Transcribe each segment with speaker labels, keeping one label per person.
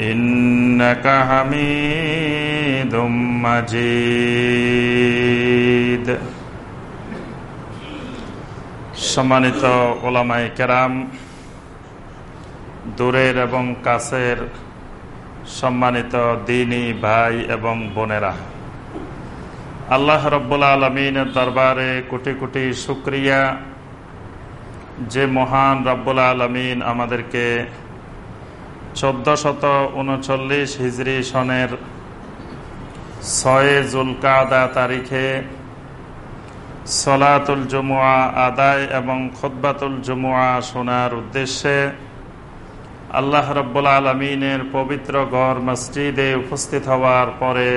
Speaker 1: إنك حميد مجيد সম্মানিত ওলামাই কেরাম দূরের এবং কাছের সম্মানিত দিনী ভাই এবং বোনেরা আল্লাহ রব্বুল আলমিনের দরবারে কোটি কোটি শুক্রিয়া যে মহান রব্বুল আলমিন আমাদেরকে চোদ্দ শত উনচল্লিশ হিজড়ি সনের ছয় জুলকাদা তারিখে সলাতুল জমুয়া আদায় এবং খোদ্বাতুল জমুয়া শোনার উদ্দেশ্যে আল্লাহ রব্বুল আলমিনের পবিত্র গড় মসজিদে উপস্থিত হওয়ার পরে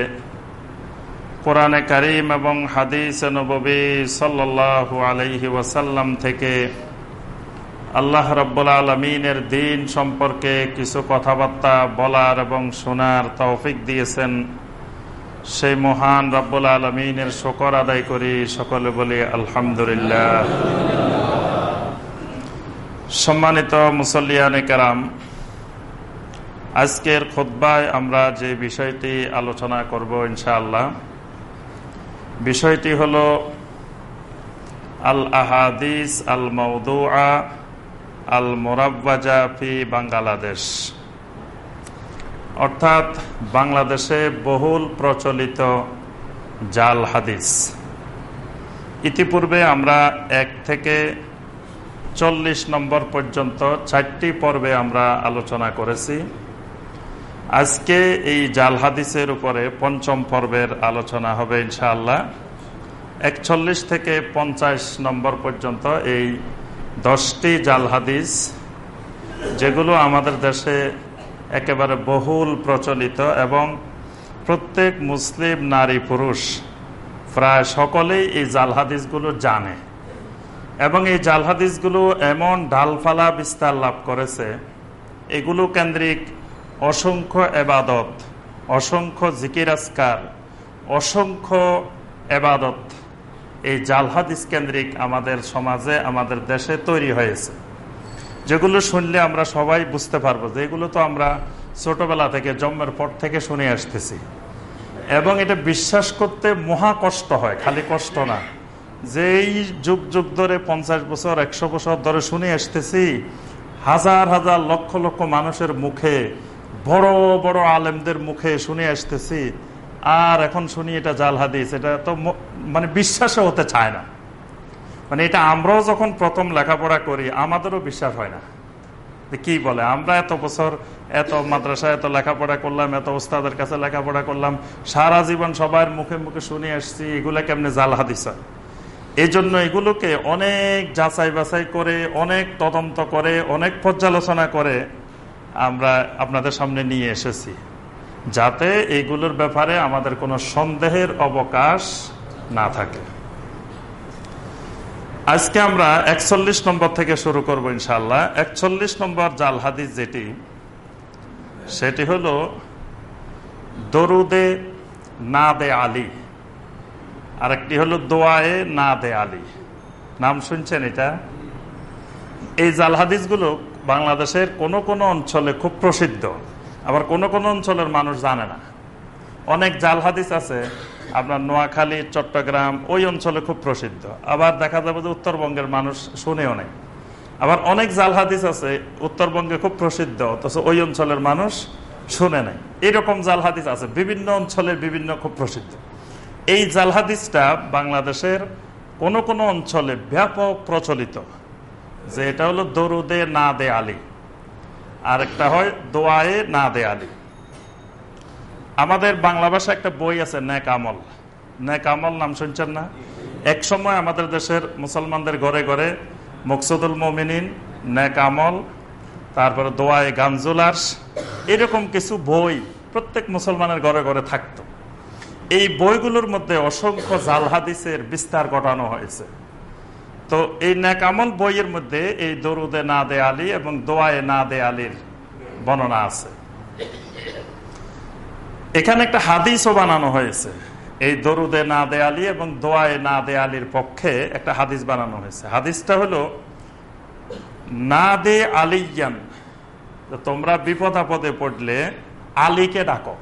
Speaker 1: কোরআনে করিম এবং হাদিস নবী সাল্লাহ আলহি ওয়াসাল্লাম থেকে আল্লাহ রব্বুল আলমিনের দিন সম্পর্কে কিছু কথাবার্তা বলার এবং শোনার তৌফিক দিয়েছেন। সেই মহান রব্বুল আলমিনের শকর আদায় করি, সকলে বলি আলহামদুলিল্লাহ। সম্মানিত মুসল্লিয়ানে কারাম, আজকের খোদ্বায় আমরা যে বিষয়টি আলোচনা করব ইনশাআল্লাহ, বিষয়টি হল আল আহাদিস আল মৌদুয়া আল মোরাব্বাজা ফি বাংলাদেশ। অর্থাৎ বাংলাদেশে বহুল প্রচলিত জাল হাদিস। ইতিপূর্বে আমরা এক থেকে চল্লিশ নম্বর পর্যন্ত চারটি পর্বে আমরা আলোচনা করেছি। আজকে এই জাল হাদিসের উপরে পঞ্চম পর্বের আলোচনা হবে ইনশাআল্লাহ। একচল্লিশ থেকে পঞ্চাশ নম্বর পর্যন্ত এই দশটি জাল হাদিস, যেগুলো আমাদের দেশে একেবারে বহুল প্রচলিত এবং প্রত্যেক মুসলিম নারী পুরুষ প্রায় সকলেই এই জাল হাদিসগুলো জানে। এবং এই জাল হাদিসগুলো এমন ডালফালা বিস্তার লাভ করেছে, এগুলো কেন্দ্রিক অসংখ্য এবাদত, অসংখ্য জিকিরাজকার অসংখ্য এবাদত এই জাল হাদিস কেন্দ্রিক আমাদের সমাজে, আমাদের দেশে তৈরি হয়েছে। যেগুলো শুনলে আমরা সবাই বুঝতে পারব যে এগুলো তো আমরা ছোটবেলা থেকে, জন্মের পর থেকে শুনে আসতেছি। এবং এটা বিশ্বাস করতে মহা কষ্ট হয়, খালি কষ্ট না। যে এই যুগ যুগ ধরে, পঞ্চাশ বছর, একশো বছর ধরে শুনে আসতেছি, হাজার হাজার লক্ষ লক্ষ মানুষের মুখে, বড় বড় আলেমদের মুখে শুনে আসতেছি আর এখন শুনি এটা জাল হাদিস, এটা তো মানে বিশ্বাসও হতে চায় না। মানে এটা আমরাও যখন প্রথম লেখাপড়া করি, আমাদেরও বিশ্বাস হয় না। কি বলে, আমরা এত বছর এত মাদ্রাসা এত লেখাপড়া করলাম, এত ওস্তাদের কাছে লেখাপড়া করলাম, সারা জীবন সবার মুখে মুখে শুনে আসছি, এগুলা কেমনে জাল হাদিস এই জন্য এগুলোকে অনেক যাচাই বাছাই করে, অনেক তদন্ত করে, অনেক পর্যালোচনা করে আমরা আপনাদের সামনে নিয়ে এসেছি। যাতে এইগুলোর ব্যাপারে আমাদের কোনো সন্দেহের অবকাশ না থাকে। আজকে আমরা একচল্লিশ নম্বর থেকে শুরু করব ইনশাল্লাহ একচল্লিশ নম্বর জাল হাদিস যেটি, সেটি হলো দরুদে না দে আলী। আরেকটি হলো দোয়ায়ে না দে আলী। নাম শুনছেন এটা? এই জাল হাদিসগুলো বাংলাদেশের কোন কোন অঞ্চলে খুব প্রসিদ্ধ। আবার কোন কোন অঞ্চলের মানুষ জানে না। অনেক জাল হাদিস আছে, আপনার নোয়াখালী, চট্টগ্রাম, ওই অঞ্চলে খুব প্রসিদ্ধ। আবার দেখা যাবে যে উত্তরবঙ্গের মানুষ শুনেও নেই। আবার অনেক জাল হাদিস আছে, উত্তরবঙ্গে খুব প্রসিদ্ধ, অথচ ওই অঞ্চলের মানুষ শুনে নেই। এরকম জাল হাদিস আছে, বিভিন্ন অঞ্চলে বিভিন্ন খুব প্রসিদ্ধ। এই জাল হাদিসটা বাংলাদেশের কোন কোন অঞ্চলে ব্যাপক প্রচলিত। যে এটা হলো দরুদে না দে আলী। আর একটা হয় দোয়ায়ে না দে আলী আমাদের বাংলা ভাষা একটা বই আছে ন্যাক আমল। ন্যাক আমল নাম শুনছেন না? এক সময় আমাদের দেশের মুসলমানদের ঘরে ঘরে মকসুদুল মমিনিন ন্যাক আমল, তারপরে দোয়ায় গানজুলার্স এরকম কিছু বই প্রত্যেক মুসলমানের ঘরে ঘরে থাকতো। এই বইগুলোর মধ্যে অসংখ্য জাল হাদিসের বিস্তার ঘটানো হয়েছে। তো এই ন্যাকামল বইয়ের মধ্যে এই দরুদে না দে আলী এবং দোয়ায় না দে আলীর বর্ণনা আছে। এখানে একটা হাদিসও বানানো হয়েছে। এই দরুদে না দে আলী এবং দোয়ায় না দে আলীর পক্ষে একটা হাদিস বানানো হয়েছে। হাদিসটা হলো না দে আলিয়ান তোমরা বিপদ আপদে পড়লে আলীকে ডাকো।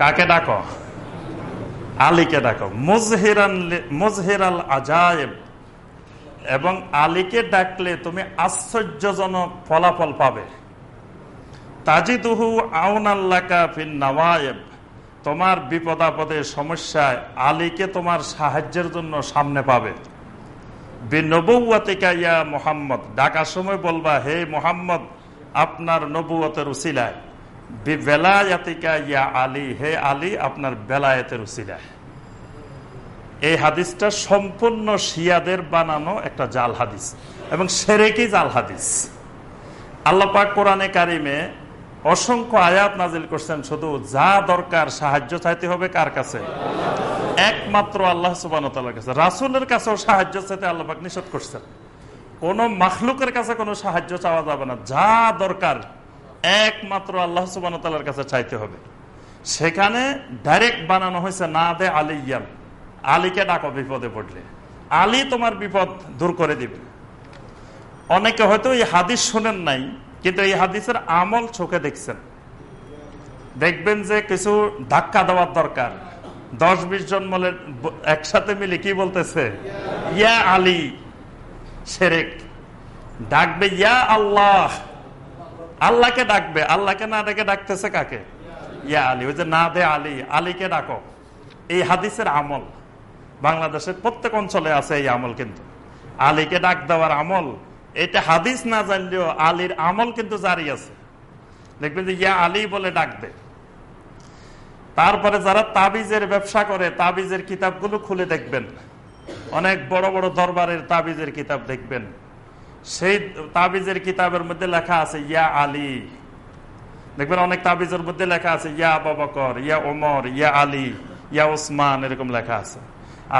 Speaker 1: কাকে ডাকো? আলীকে ডাকো। মুজহিরান মুজহিরাল আজায়েব। এবং আলীকে ডাকলে তুমি আশ্চর্যজনক ফলাফল পাবে। তাজিদুহু আউনাল্লাকা ফিন নওয়ায়েব। তোমার বিপদ আপদের সমস্যায় আলীকে তোমার সাহায্যের জন্য সামনে পাবে। বিনবুয়াতিকা ইয়া মোহাম্মদ। ডাকার সময় বলবা, হে মোহাম্মদ, আপনার নবুয়তের উসিলায়। এই হাদিসটা সম্পূর্ণ বানানো একটা জাল হাদিস এবং সেরেকি জাল হাদিস। কোরআনে কারিমে অসংখ্য আয়াত নাজিল করছেন, শুধু যা দরকার সাহায্য চাইতে হবে কার কাছে? একমাত্র আল্লাহ সুবানতালার কাছে। রাসুলের কাছেও সাহায্য চাইতে আল্লাপাক নিষেধ করছেন। কোন মাখলুকের কাছে কোনো সাহায্য চাওয়া যাবে না। যা দরকার একমাত্র আল্লাহ সুবানতালার কাছে চাইতে হবে। সেখানে ডাইরেক্ট বানানো হয়েছে না দে আলিয়ান। আলীকে ডাকো বিপদে পড়লে। আলী তোমার বিপদ দূর করে দিবে। অনেকে হয়তো এই হাদিস শোনেন নাই, কিন্তু এই হাদিসের আমল চোখে দেখছেন। দেখবেন যে কিছু ধাক্কা দেওয়ার দরকার। দশ বিশ জন মলে একসাথে মিলে কি বলতেছে? ইয়া আলী, সেরেক। ডাকবে, ইয়া আল্লাহ। আল্লাহকে ডাকবে, আল্লাহকে না ডেকে ডাকতেছে কাকে? ইয়া আলী, ওই যে না দে আলী, আলীকে ডাকো। এই হাদিসের আমল, বাংলাদেশের প্রত্যেক অঞ্চলে আছে এই আমল কিন্তু। আলীকে ডাক দেওয়ার আমল, এটা হাদিস না জানলেও আলীর আমল কিন্তু জারি আছে। দেখবেন যে ইয়া আলী বলে ডাক দে। তারপরে যারা তাবিজের ব্যবসা করে, তাবিজের কিতাবগুলো খুলে দেখবেন। অনেক বড় বড় দরবারের তাবিজের কিতাব দেখবেন। সেই তাবিজের কিতাবের মধ্যে লেখা আছে, ইয়া আলী। দেখবেন অনেক তাবিজের মধ্যে লেখা আছে, ইয়া বাবকর ইয়া ওমর, ইয়া আলী, ইয়া ওসমান, এরকম লেখা আছে।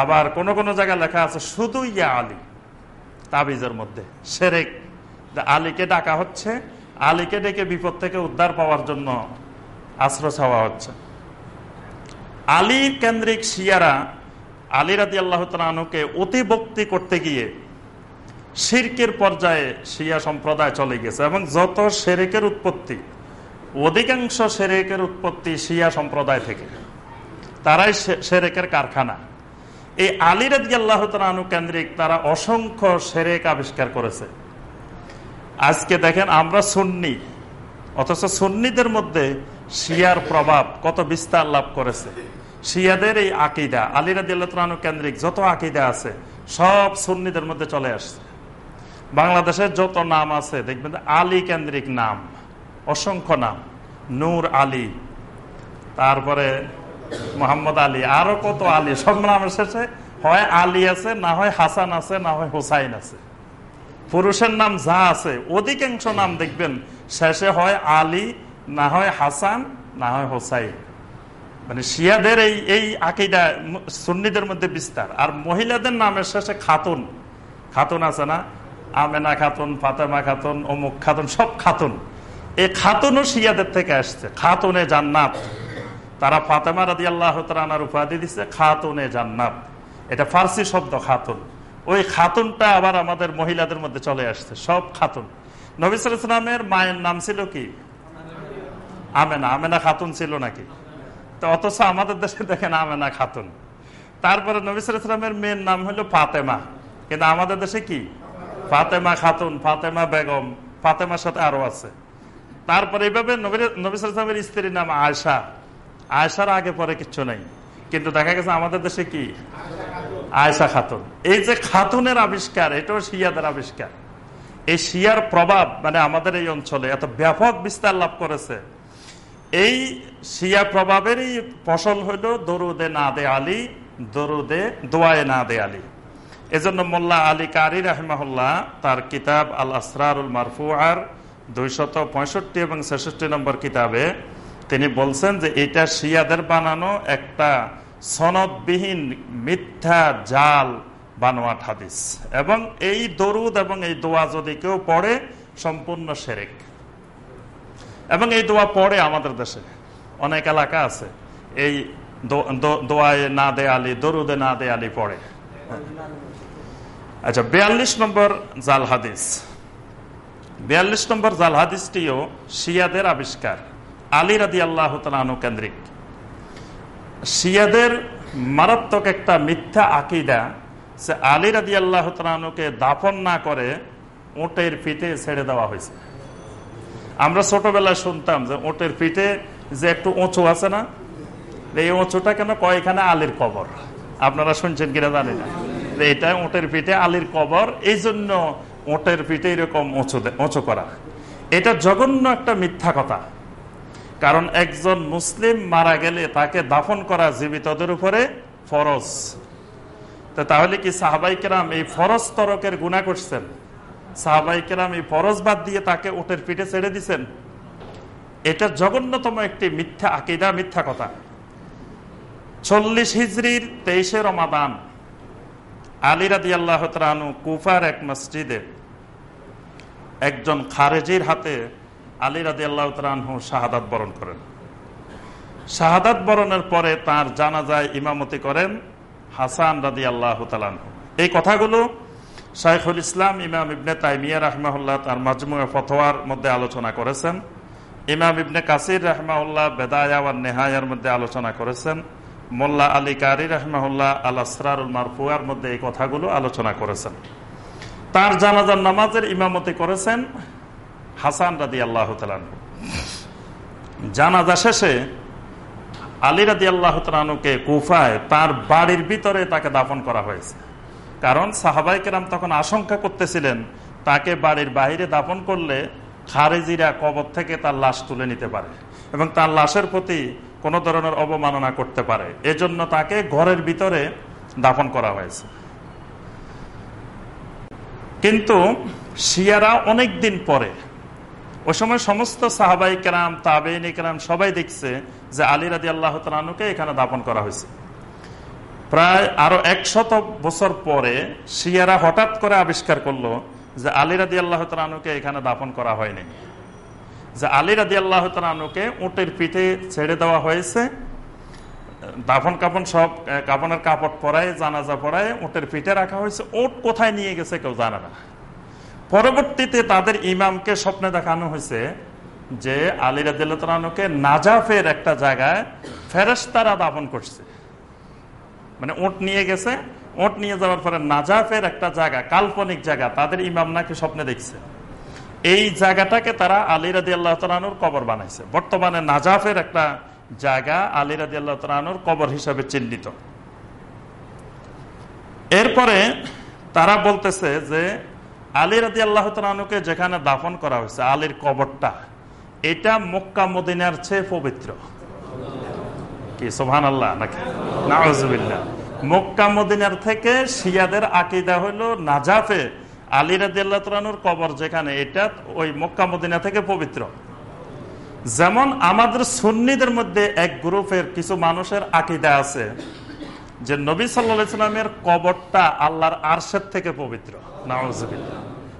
Speaker 1: আবার কোন কোন জায়গায় লেখা আছে, শুধু ইয়া আলী তাবিজের মধ্যে। সেরেক আলীকে ডাকা হচ্ছে, আলীকে ডেকে বিপদ থেকে উদ্ধার পাওয়ার জন্য আশ্রয় চাওয়া হচ্ছে। আলী কেন্দ্রিক শিয়ারা, আলী রাজি আল্লাহ তালুকে অতিভক্তি করতে গিয়ে শির্কের পর্যায়ে শিয়া সম্প্রদায় চলে গেছে এবং যত সেরেকের উৎপত্তি, অধিকাংশ সেরেকের উৎপত্তি শিয়া সম্প্রদায় থেকে। তারাই সেরেকের কারখানা। এই আলী রাজি আল্লাহ তালু কেন্দ্রিক তারা অসংখ্য সেরেক আবিষ্কার করেছে। আজকে দেখেন আমরা সুন্নি, অথচ সুন্নিদের মধ্যে শিয়ার প্রভাব কত বিস্তার লাভ করেছে। শিয়াদের এই আকিদা আলিরাদিল্লাহনু কেন্দ্রিক যত আকিদা আছে, সব সুন্নিদের মধ্যে চলে আসছে। বাংলাদেশের যত নাম আছে, দেখবেন আলী কেন্দ্রিক নাম, অসংখ্য নাম। নূর আলী, তারপরে মোহাম্মদ আলী, আরও কত আলী, সব নামের শেষে হয় আলী আছে, না হয় হাসান আছে, না হয় হুসাইন আছে। পুরুষের নাম যা আছে, অধিকাংশ নাম দেখবেন শেষে হয় আলী, না হয় হাসান, না হয় হোসাইন। মানে শিয়াদের এই এই আকিদা সুন্নিদের মধ্যে বিস্তার। আর মহিলাদের নামের শেষে খাতুন। খাতুন আছে না? আমেনা খাতুন, ফাতেমা খাতুন, অমুক খাতুন, সব খাতুন। এই খাতুনও শিয়াদের থেকে আসছে। খাতুনে জান্নাত। তারা ফাতেমা রাদি আল্লাহ তালার উপাধি দিচ্ছে খাতুনে জান্নাত। এটা ফার্সি শব্দ, খাতুন। ওই খাতুনটা আবার আমাদের মহিলাদের মধ্যে চলে আসছে, সব খাতুন। নবিসুল ইসলামের মায়ের নাম ছিল কি? আমেনা। আমেনা খাতুন ছিল নাকি? তো অথচ আমাদের দেশে দেখেন আমেনা খাতুন। তারপরে নবিসুল ইসলামের মেয়ের নাম হলো ফাতেমা। কিন্তু আমাদের দেশে কি? ফাতেমা খাতুন, ফাতেমা বেগম, ফাতেমার সাথে আরও আছে। তারপরে এইভাবে ইসলামের স্ত্রীর নাম আয়সা আয়সার আগে পরে কিচ্ছু নাই। কিন্তু দেখা গেছে আমাদের দেশে কি? আয়সা খাতুন। এই যে খাতুনের আবিষ্কার, এটাও শিয়াদের আবিষ্কার। এই শিয়ার প্রভাব মানে আমাদের এই অঞ্চলে এত ব্যাপক বিস্তার লাভ করেছে। এই শিয়া প্রভাবেরই ফসল হইল দরুদে না দে আলী, দরুদে, দোয়ায় না দে আলী। এজন্য মোল্লা আলী কারি রাহমাহুল্লাহ তার কিতাব আল আসরারুল মারফুয়ার দুইশত পঁয়ষট্টি এবং ছেষট্টি নম্বর কিতাবে তিনি বলছেন যে এটা শিয়াদের বানানো একটা সনদবিহীন মিথ্যা জাল বানোয়াট হাদিস। এবং এই দরুদ এবং এই দোয়া যদি কেউ পড়ে, সম্পূর্ণ সেরেক। এবং এই দোয়া পড়ে আমাদের দেশে। অনেক এলাকা আছে, এই দোয়ায় না দে আলী দরুদে না দে আলী পড়ে। আচ্ছা বিয়াল্লিশ নম্বর জাল হাদিস। বিয়াল্লিশ নম্বর জাল হাদিসটিও শিয়াদের আবিষ্কার। আলী রাদি আল্লাহ কেন্দ্রিক। শিয়াদের মারাত্মক একটা মিথ্যা আকিদা সে আলী রাদি আল্লাহ তালুকে দাফন না করে ওটের পিঠে ছেড়ে দেওয়া হয়েছে। আমরা ছোটবেলায় শুনতাম যে ওটের পিঠে যে একটু উঁচু আছে না, এই উঁচুটা কেন কয়খানে আলীর কবর? আপনারা শুনছেন কিনা জানি না। এটা ওটের পিঠে আলীর কবর এই জন্য ওটের পিঠে এরকম উঁচু করা। এটা জঘন্য একটা মিথ্যা কথা। কারণ একজন মুসলিম মারা গেলে তাকে দাফন করা জীবিতদের উপরে ফরজ। তো তাহলে কি সাহাবাই কেরাম এই ফরজ তরকের গুণা করছেন? সাহাবাই কেরাম এই ফরজ বাদ দিয়ে তাকে ওটের পিঠে ছেড়ে দিছেন? এটা জঘন্যতম একটি মিথ্যা আকিদা, মিথ্যা কথা। চল্লিশ হিজড়ির তেইশে রমাদান। আলিরাদি আল্লাহ কুফার এক মসজিদে একজন খারেজির হাতে আলী রাদি আল্লাহ তালহু শাহাদাত বরণ করেন। শাহাদাত বরণের পরে তার জানাজায় ইমামতি করেন হাসান রাদি আল্লাহ তালহু এই কথাগুলো শাইখুল ইসলাম ইমাম ইবনে তাইমিয়া রহমাউল্লাহ তার মাজমুয়া ফতোয়ার মধ্যে আলোচনা করেছেন। ইমাম ইবনে কাসির রহমাউল্লাহ বেদায়া নেহায়ার মধ্যে আলোচনা করেছেন। মোল্লা আলী কারি রহমাউল্লাহ আল মারফুয়ার মধ্যে এই কথাগুলো আলোচনা করেছেন। তার জানাজার নামাজের ইমামতি করেছেন হাসান রাদি আল্লাহ জানাজা শেষে আলী রাদি আল্লাহ তালুকে কুফায় তার বাড়ির ভিতরে তাকে দাফন করা হয়েছে। কারণ সাহাবাই কেরাম তখন আশঙ্কা করতেছিলেন, তাকে বাড়ির বাহিরে দাফন করলে খারেজিরা কবর থেকে তার লাশ তুলে নিতে পারে এবং তার লাশের প্রতি কোনো ধরনের অবমাননা করতে পারে। এজন্য তাকে ঘরের ভিতরে দাপন করা হয়েছে। কিন্তু শিয়ারা অনেক দিন পরে, ওই সময় সমস্ত সাহাবাই কেরাম, তাবেইন কেরাম সবাই দেখছে যে আলী রাজি আল্লাহ তালুকে এখানে দাপন করা হয়েছে। প্রায় আরও একশত বছর পরে শিয়ারা হঠাৎ করে আবিষ্কার করল যে আলী রাদি আল্লাহ তালুকে এখানে দাপন করা হয়নি। যে আলী রাদি আল্লাহ তালুকে উটের পিঠে ছেড়ে দেওয়া হয়েছে। দাফন কাপন সব কাপনের কাপড় পরায়, জানাজা পরায় উটের পিঠে রাখা হয়েছে। ওট কোথায় নিয়ে গেছে কেউ জানে না। পরবর্তীতে তাদের ইমামকে স্বপ্নে দেখানো হয়েছে যে আলী রাদিল্লাহকে নাজাফের একটা জায়গায় ফেরেস্তারা দাপন করছে। মানে ওট নিয়ে গেছে ওট নিয়ে যাওয়ার পরে নাজাফের একটা জায়গা, কাল্পনিক জায়গা, তাদের ইমাম নাকি স্বপ্নে দেখছে। এই জায়গাটাকে তারা আলী রাদি আল্লাহ তালানুর কবর বানাইছে। বর্তমানে নাজাফের একটা জায়গা আলী রাজি আল্লাহ তালানুর কবর হিসাবে চিহ্নিত। এরপরে তারা বলতেছে যে আলী রাজি আল্লাহ তালানুকে যেখানে দাফন করা হয়েছে, আলীর কবরটা, এটা মক্কা মদিনার চেয়ে পবিত্র। কি সোহান আল্লাহ নাকি? নাজবিল্লা মক্কা মদিনার থেকে শিয়াদের আকিদা হইল নাজাফে আলী রাজিয়াল্লাহর কবর যেখানে এটা ওই মক্কা মদিনা থেকে পবিত্র। যেমন আমাদের সুন্নিদের মধ্যে এক গ্রুপের কিছু মানুষের আকিদা আছে যে নবী সাল্লামের কবরটা আল্লাহর আরশের থেকে পবিত্র।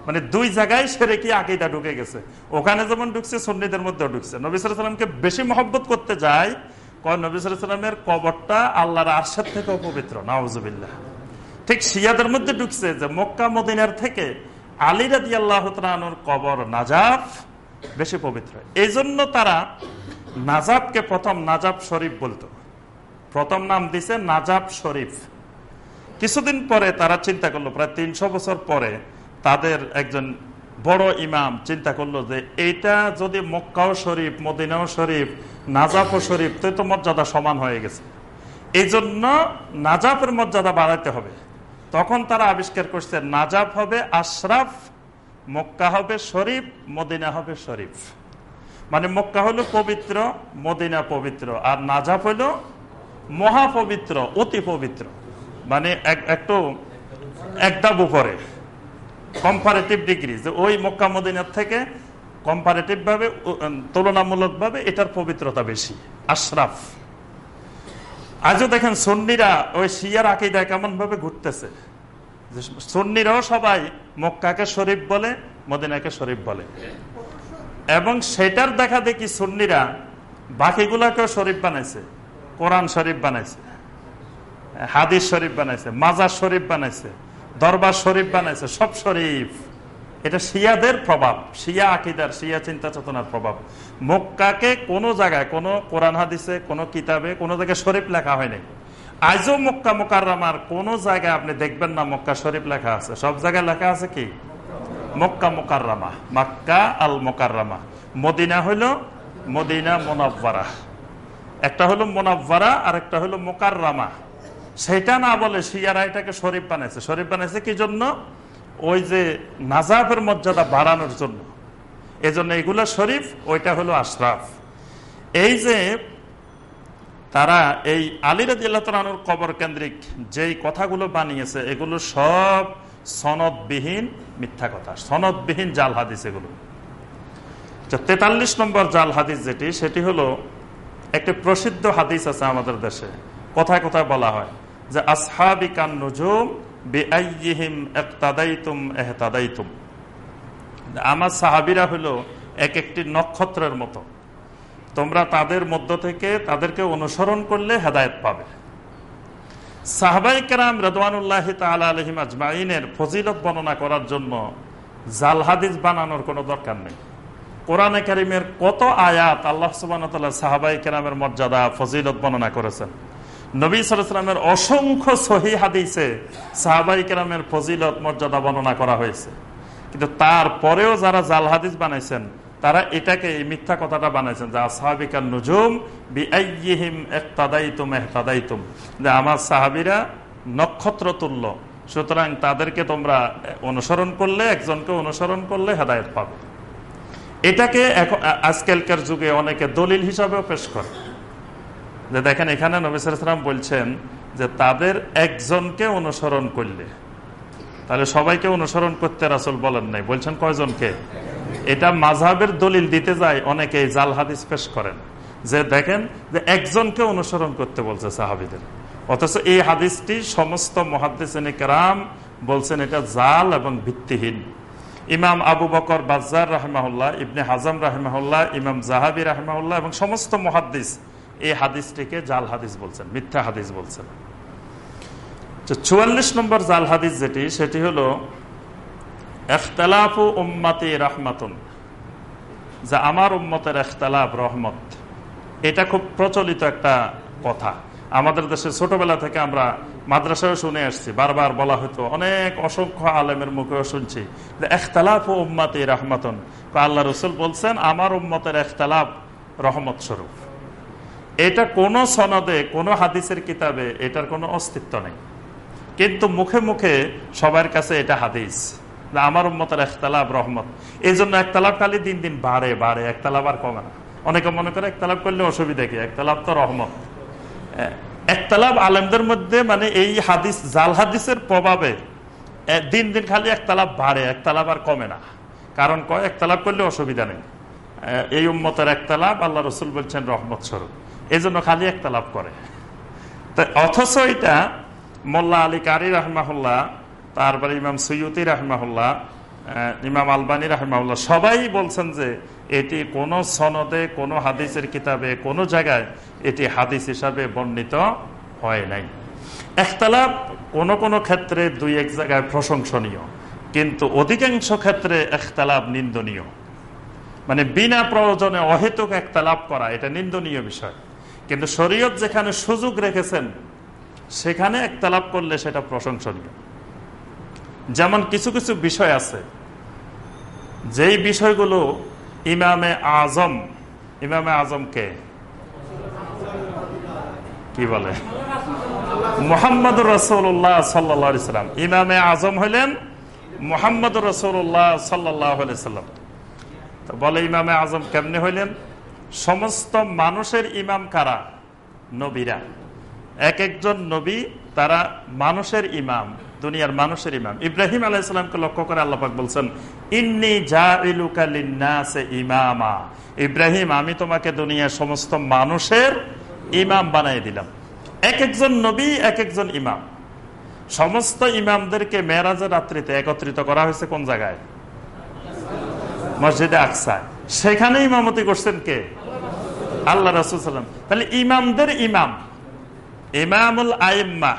Speaker 1: মানে দুই জায়গায় সেরে কি আকিদা ঢুকে গেছে। ওখানে যেমন ঢুকছে, সুন্নিদের মধ্যে ঢুকছে। নবী সাল্লামকে বেশি মহব্বত করতে যায়, কয় নবী কবরটা আল্লাহর আরশের থেকেও পবিত্র। নাওজবিল্লা ঠিক শিয়াদের মধ্যে ঢুকছে যে মক্কা, মদিনার থেকে আলী রাদি আল্লাহ কবর নাজাফ বেশি পবিত্র। এই জন্য তারা নাজাবকে প্রথম নাজাব শরীফ বলতো। প্রথম নাম দিছে নাজাব শরীফ। কিছুদিন পরে তারা চিন্তা করল, প্রায় তিনশো বছর পরে তাদের একজন বড় ইমাম চিন্তা করল যে এইটা যদি মক্কাও শরীফ, মদিনাও শরীফ নাজাফও শরীফ, তো মর্যাদা সমান হয়ে গেছে। এই জন্য নাজাফের মর্যাদা বাড়াইতে হবে। তখন তারা আবিষ্কার করছে নাজাফ হবে আশরাফ, মক্কা হবে শরীফ, মদিনা হবে শরীফ। মানে মক্কা হলো পবিত্র, মদিনা পবিত্র, আর নাজাফ হলো মহাপবিত্র, অতি পবিত্র। মানে একটু একদম উপরে কম্পারেটিভ ডিগ্রি যে ওই মক্কা মদিনার থেকে কম্পারেটিভ ভাবে তুলনামূলক ভাবে এটার পবিত্রতা বেশি, আশরাফ। আজও দেখেন সন্নিরা ওই শিয়ার আকিদা কেমন ভাবে ঘুরতেছে সন্নিরাও সবাই মক্কাকে শরীফ বলে, মদিনাকে শরীফ বলে। এবং সেটার দেখা দেখি সুন্নিরা বাকিগুলাকেও শরীফ বানাইছে। কোরআন শরীফ বানাইছে, হাদিস শরীফ বানাইছে, মাজার শরীফ বানাইছে, দরবার শরীফ বানাইছে, সব শরীফ। এটা শিয়াদের প্রভাব, শিয়া আকিদার, শিয়া চিন্তা চেতনার প্রভাব। মক্কাকে কোনো জায়গায়, কোনো কোরআন হাদিসে, কোনো কিতাবে, কোনো জায়গায় শরীফ লেখা হয়নি আজও মক্কা মোকার কোন জায়গায় আপনি দেখবেন না মক্কা শরীফ লেখা আছে। সব জায়গায় লেখা আছে কি? মক্কা মোকাররামা, মাক্কা আল মোকাররামা। মদিনা হইল মদিনা মোনাব্বারা একটা হলো মোনাব্বারা আর একটা হলো মোকাররামা। সেটা না বলে শিয়ারা এটাকে শরীফ বানাইছে। শরীফ বানাইছে কি জন্য? ওই যে নাজাফের মর্যাদা বাড়ানোর জন্য। এই জন্য এগুলো শরীফ, ওইটা হলো আশরাফ। এই যে তারা এই আলিরাজ কবর কেন্দ্রিক যেই কথাগুলো বানিয়েছে, এগুলো সব সনদবিহীন মিথ্যা কথা, সনদবিহীন জাল হাদিস এগুলো। তেতাল্লিশ নম্বর জাল হাদিস যেটি, সেটি হলো একটি প্রসিদ্ধ হাদিস আছে আমাদের দেশে। কথায় কথায় বলা হয় যে, আসহাবিকান নজুম আমার সাহাবিরা হলো এক একটি নক্ষত্রের মতো। তোমরা তাদের মধ্য থেকে তাদেরকে অনুসরণ করলে হেদায়ত পাবে। সাহবাই কেরাম রদওয়ানুল্লাহ আলহিম আজমাইনের ফজিলত বর্ণনা করার জন্য জাল হাদিস বানানোর কোনো দরকার নেই। কোরআনে কারিমের কত আয়াত আল্লাহ সুবান সাহাবাই কেরামের মর্যাদা, ফজিলত বর্ণনা করেছেন। নবী সালামের অসংখ্য সহি হাদিসে সাহাবাই কেরামের ফজিলত, মর্যাদা বর্ণনা করা হয়েছে। কিন্তু তারপরেও যারা জাল হাদিস বানাইছেন, তারা এটাকে এই মিথ্যা কথাটা বানাইছেন যে সাহাবিকার নজুম বিআইহিম একতাদাইতুম এহতাদাইতুম যে আমার সাহাবিরা নক্ষত্র তুল্য, সুতরাং তাদেরকে তোমরা অনুসরণ করলে, একজনকে অনুসরণ করলে হেদায়ত পাবে। এটাকে আজকালকার যুগে অনেকে দলিল হিসাবেও পেশ করে। যে দেখেন এখানে নবিসাম বলছেন যে, তাদের একজনকে অনুসরণ করলে তাহলে সবাইকে অনুসরণ করতে রাসুল বলেন নাই। বলছেন কয়জনকে এটা মাঝহের দলিল দিতে যায় অনেকে জাল হাদিস পেশ করেন। যে দেখেন যে একজনকে অনুসরণ করতে বলছে সাহাবিদের। অথচ এই হাদিসটি সমস্ত মহাদিসিনী রাম বলছেন এটা জাল এবং ভিত্তিহীন। ইমাম আবু বকর বাজার রাহমাহুল্লাহ, ইবনে হাজাম রাহমাহুল্লাহ, ইমাম জাহাবি রাহমাউল্লাহ এবং সমস্ত মহাদ্দিস এই হাদিসটিকে জাল হাদিস বলছেন, মিথ্যা হাদিস বলছেন। চুয়াল্লিশ নম্বর জাল হাদিস যেটি, সেটি হলো, এখতালাফু উম্মাতি রাহমাতুন, যে আমার উম্মতের এখতালাফ রহমত। এটা খুব প্রচলিত একটা কথা। আমাদের দেশে ছোটবেলা থেকে আমরা মাদ্রাসায় শুনে আসছি, বারবার বলা হতো অনেক অসংখ্য আলেমের মুখেও শুনছি যে এখতালাফ ও উম্মাতি রাহমাতন। আল্লাহ রসুল বলছেন, আমার উম্মতের এখতালাফ রহমত স্বরূপ। এটা কোন সনদে, কোন হাদিসের কিতাবে এটার কোনো অস্তিত্ব নেই। কিন্তু মুখে মুখে সবার কাছে এটা হাদিস আমার উম্মতের একতালাব রহমত। এই জন্য একতালাব খালি দিন দিন বাড়ে বাড়ে একতালাব আর কমে না। অনেকে মনে করে একতালাব করলে অসুবিধা কি? একতালাব তো রহমত। একতালাব আলেমদের মধ্যে মানে এই হাদিস, জাল হাদিসের প্রভাবে দিন দিন খালি একতালাব বাড়ে একতালাব আর কমে না। কারণ কয়? একতালাব করলে অসুবিধা নেই। এই উম্মতের একতালাব আল্লাহ রসুল বলছেন রহমত স্বরূপ। এই জন্য খালি একতালাব করে। অথচ এটা মোল্লা আলী কারি রহমাহুল্লাহ, তারপরে ইমাম সৈয়দি রহমাহুল্লাহ ইমাম আলবানী রহমাউল্লাহ সবাই বলছেন যে এটি কোন সনদে, কোন হাদিসের কিতাবে, কোন জায়গায় এটি হাদিস হিসাবে বর্ণিত হয় নাই। একতালাপ কোন কোন ক্ষেত্রে দুই এক জায়গায় প্রশংসনীয়, কিন্তু অধিকাংশ ক্ষেত্রে একতালাপ নিন্দনীয়। মানে বিনা প্রয়োজনে অহেতুক একতালাপ করা, এটা নিন্দনীয় বিষয়। কিন্তু শরীয়ত যেখানে সুযোগ রেখেছেন সেখানে একতালাপ করলে সেটা প্রশংসনীয়। যেমন কিছু কিছু বিষয় আছে, যেই বিষয়গুলো ইমামে আজম ইমামে আজম কে? কি বলে? মোহাম্মদ রসুল্লাহ সাল্লাম। ইমামে আজম হইলেন মোহাম্মদ রসুল্লাহ সাল্লাম। বলে ইমামে আজম কেমনে হইলেন? সমস্ত মানুষের ইমাম কারা? নবীরা। এক একজন নবী, তারা মানুষের ইমাম, দুনিয়ার মানুষের ইমাম। ইব্রাহিম আলাইসালামকে লক্ষ্য করে আল্লাহাক বলছেন, ইন্নি ইমামা। ইব্রাহিম, আমি তোমাকে দুনিয়ার সমস্ত মানুষের ইমাম বানাই দিলাম। এক একজন নবী, এক একজন ইমাম। সমস্ত ইমামদেরকে মেয়েরাজের রাত্রিতে একত্রিত করা হয়েছে কোন জায়গায়? মসজিদে আকসায়। সেখানে ইমামতি করছেন কে? আল্লাহ রসুল তাহলে ইমামদের ইমাম। ইমামুল আইম্মা,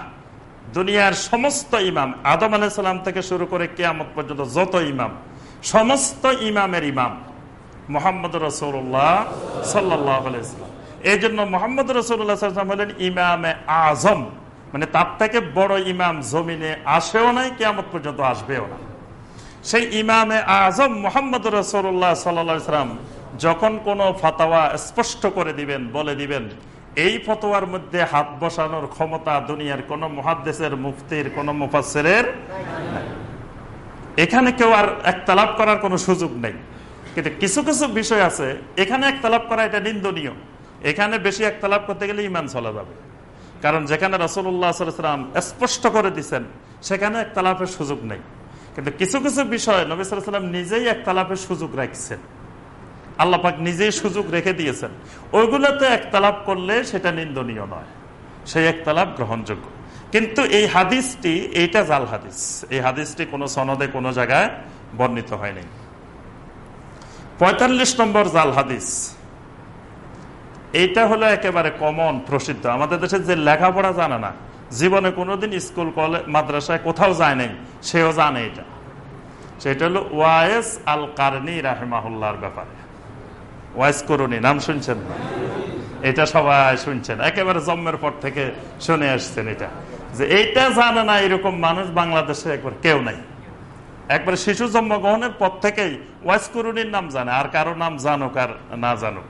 Speaker 1: দুনিয়ার সমস্ত ইমাম, আদম আলাইসাল্লাম থেকে শুরু করে কেয়ামত পর্যন্ত যত ইমাম, সমস্ত ইমামের ইমাম মোহাম্মদ রসৌল্লাহ সাল্লাহ এই জন্য মোহাম্মদ রসুল্লাহ হলেন ইমামে আজম। মানে তার থেকে বড় ইমাম জমিনে আসেও নাই, কেয়ামত পর্যন্ত আসবেও না। সেই ইমামে আজম মোহাম্মদ রসুল্লাহ সাল্লাম যখন কোনো ফাতাওয়া স্পষ্ট করে দিবেন, বলে দিবেন এই ফতোয়ার মধ্যে হাত বসানোর ক্ষমতা দুনিয়ার কোন মহাদেশের মুফতির, কোন মুফাসের এখানে কেউ আর একতালাপ করার কোনো সুযোগ নেই। কিন্তু কিছু কিছু বিষয় আছে, এখানে একতালাপ করা এটা নিন্দনীয়। এখানে বেশি একতালাপ করতে গেলে ইমান চলা যাবে। কারণ যেখানে রসুল্লাহ সাল্লাম স্পষ্ট করে দিচ্ছেন সেখানে একতালাপের সুযোগ নেই। কিন্তু কিছু কিছু বিষয় নবী সাল্লাম নিজেই একতালাপের সুযোগ রাখছেন। আল্লাপাক নিজেই সুযোগ রেখে দিয়েছেন। ওইগুলোতে একতালাপ করলে সেটা নিন্দনীয় নয়। সেই একতালাপ গ্রহণযোগ্য। কিন্তু এই হাদিসটি, এইটা জাল হাদিস। এই হাদিসটি কোনো সনদে কোনো জায়গায় বর্ণিত হয়নি। পঁয়তাল্লিশ নম্বর জাল হাদিস। এইটা হলো একেবারে কমন প্রসিদ্ধ। আমাদের দেশে যে লেখাপড়া জানে না, জীবনে কোনোদিন স্কুল কলেজ মাদ্রাসায় কোথাও যায় নাই, সেও জানে এটা। সেটা হলো ওয়াইস আল কারনি রাহেমাহুল্লার ব্যাপারে। ওয়াইস করুনি নাম শুনছেন এটা সবাই শুনছেন। একেবারে জন্মের পর থেকে শুনে আসছেন এটা। যে এইটা জানে না এরকম মানুষ বাংলাদেশে একবার কেউ নাই। একবার শিশু জন্মগ্রহণের পর থেকেই ওয়াইস করুনির নাম জানে, আর কারও নাম জানুক আর না জানুক।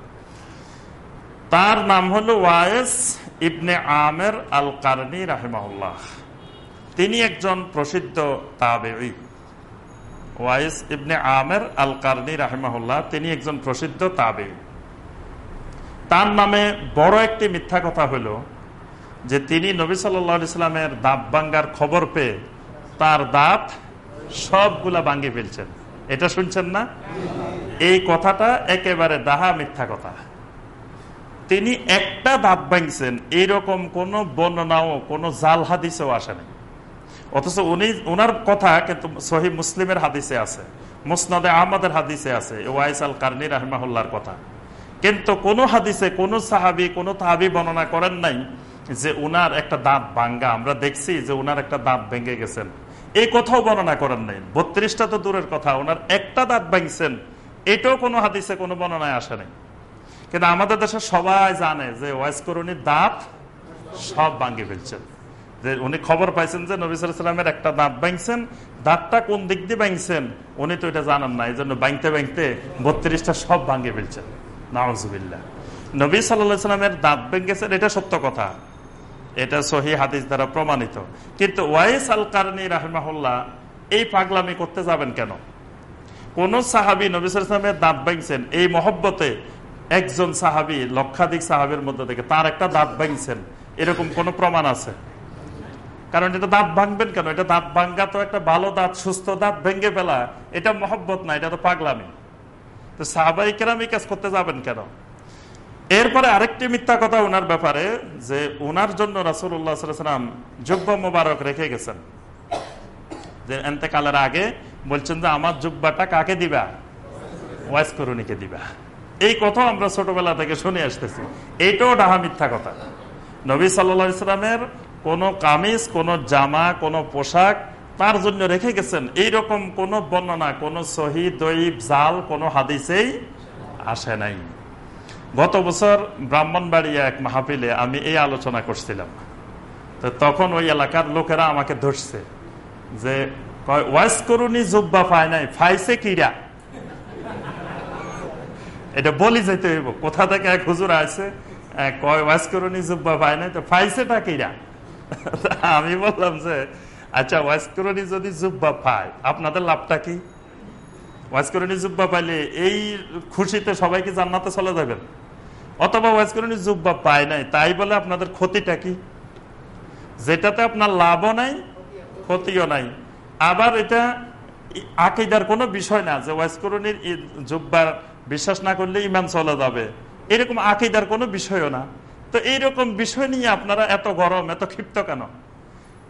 Speaker 1: তার নাম হলো ওয়াইস ইবনে আমের আল কারনি রাহেমাউল্লাহ তিনি একজন প্রসিদ্ধ তাবেঈ। ওয়াইস ইবনে আমের আল কারনি রাহেমাহুল্লাহ, তিনি একজন প্রসিদ্ধ তাবেঈ তার নামে বড় একটি মিথ্যা কথা হল যে তিনি নবী সাল্লা ইসলামের দাঁত ভাঙ্গার খবর পেয়ে তার দাঁত সবগুলা ভাঙ্গি ফেলছেন। এটা শুনছেন না? এই কথাটা একেবারে দাহা মিথ্যা কথা। তিনি একটা দাঁত ভাঙছেন এইরকম কোন বর্ণনাও, কোনো জাল হাদিসেও আসে নাই। অথচ উনি ওনার কথা কিন্তু সহি মুসলিমের হাদিসে আছে, মুসনাদে আহমদের হাদিসে আছে ওয়াইস আল কার্নি রাহমাহুল্লার কথা। কিন্তু কোন হাদিসে কোন সাহাবি, কোন তাহাবি বর্ণনা করেন নাই যে উনার একটা দাঁত ভাঙ্গা। আমরা দেখছি যে উনার একটা দাঁত ভেঙে গেছেন। এই কথাও বর্ণনা করেন নাই। বত্রিশটা তো দূরের কথা ওনার একটা দাঁত ভাঙছেন, এটাও কোনো হাদিসে কোনো বর্ণনায় আসে নাই। কিন্তু আমাদের দেশে সবাই জানে যে ওয়াইস করুনির দাঁত সব ভাঙ্গে ফেলছেন। যে উনি খবর পাইছেন যে নবিসামের একটা দাঁত ভাঙছেন। দাঁতটা কোন দিক দিয়ে ভাঙছেন? উনি তো এটা জানান না এই জন্য ভাঙতে ভাঙতে বত্রিশটা সব ভাঙে ফেলছেন। নওয়াজবিল্লা নবী সাল্লা সাল্লামের দাঁত ভেঙেছেন, এটা সত্য কথা। এটা সহি হাদিস দ্বারা প্রমাণিত। কিন্তু ওয়াইস আল কারণী রাহমাহুল্লাহ, এই পাগলামি করতে যাবেন কেন? কোন সাহাবি নবিসামের দাঁত ভাঙছেন, এই মহব্বতে একজন সাহাবি লক্ষাধিক সাহাবির মধ্যে থেকে তার একটা দাঁত ভাঙছেন, এরকম কোন প্রমাণ আছে? কারণ এটা দাঁত ভাঙবেন কেন? এটা দাঁত ভাঙ্গা তো একটা ভালো দাঁত, সুস্থ দাঁত, ভেঙে ফেলা। এটা মহব্বত না, এটা তো পাগলামি। তো সাহাবাই কেরামি কাজ করতে যাবেন কেন? এরপরে আরেকটি মিথ্যা কথা ওনার ব্যাপারে, যে ওনার জন্য রাসুল্লাহাম যুব্ব মোবারক রেখে গেছেন। যে এতেকালের আগে বলছেন যে আমার জুব্বাটা কাকে দিবা? ওয়াইস করুনিকে দিবা। এই কথা আমরা ছোটবেলা থেকে শুনে আসতেছি। এইটাও ডাহা মিথ্যা কথা। নবী সাল্লা ইসলামের কোন কামিজ, কোন জামা, কোন পোশাক তার জন্য রেখে গেছেন। এইরকম কোন বর্ণনা, কোন সহি জাল, কোন হাদিসেই আসে নাই। গত বছর ব্রাহ্মণবাড়িয়া এক মাহফিলে আমি এই আলোচনা করছিলাম। তো তখন ওই এলাকার লোকেরা আমাকে ধরছে যে ওয়াইস করুনি জুব্বা পায় নাই ফাইসে কিরা? এটা বলি যেতে হইব। কোথা থেকে এক হুজুর আছে কয়, ওয়াইস করুনি জুব্বা পায় নাই, তো ফাইসেটা কিরা? আমি বললাম যে আচ্ছা ওয়াইস করুনি যদি জুব্বা পায়, আপনাদের লাভটা কি? ওয়াইস করুনি জুব্বা পাইলে এই খুশিতে সবাইকে জান্নাতে চলে যাবেন। অথবা ওয়াইস করুনি জুব্বা পায় নাই, তাই বলে আপনাদের ক্ষতিটা কি? যেটাতে আপনার লাভও নাই, ক্ষতিও নাই। আবার এটা আকিদার কোনো বিষয় না যে ওয়াইস করুনির জুব্বার বিশ্বাস না করলে ইমান চলে যাবে। এরকম আকিদার কোনো বিষয়ও না। তো এইরকম বিষয় নিয়ে আপনারা এত গরম, এত ক্ষিপ্ত কেন?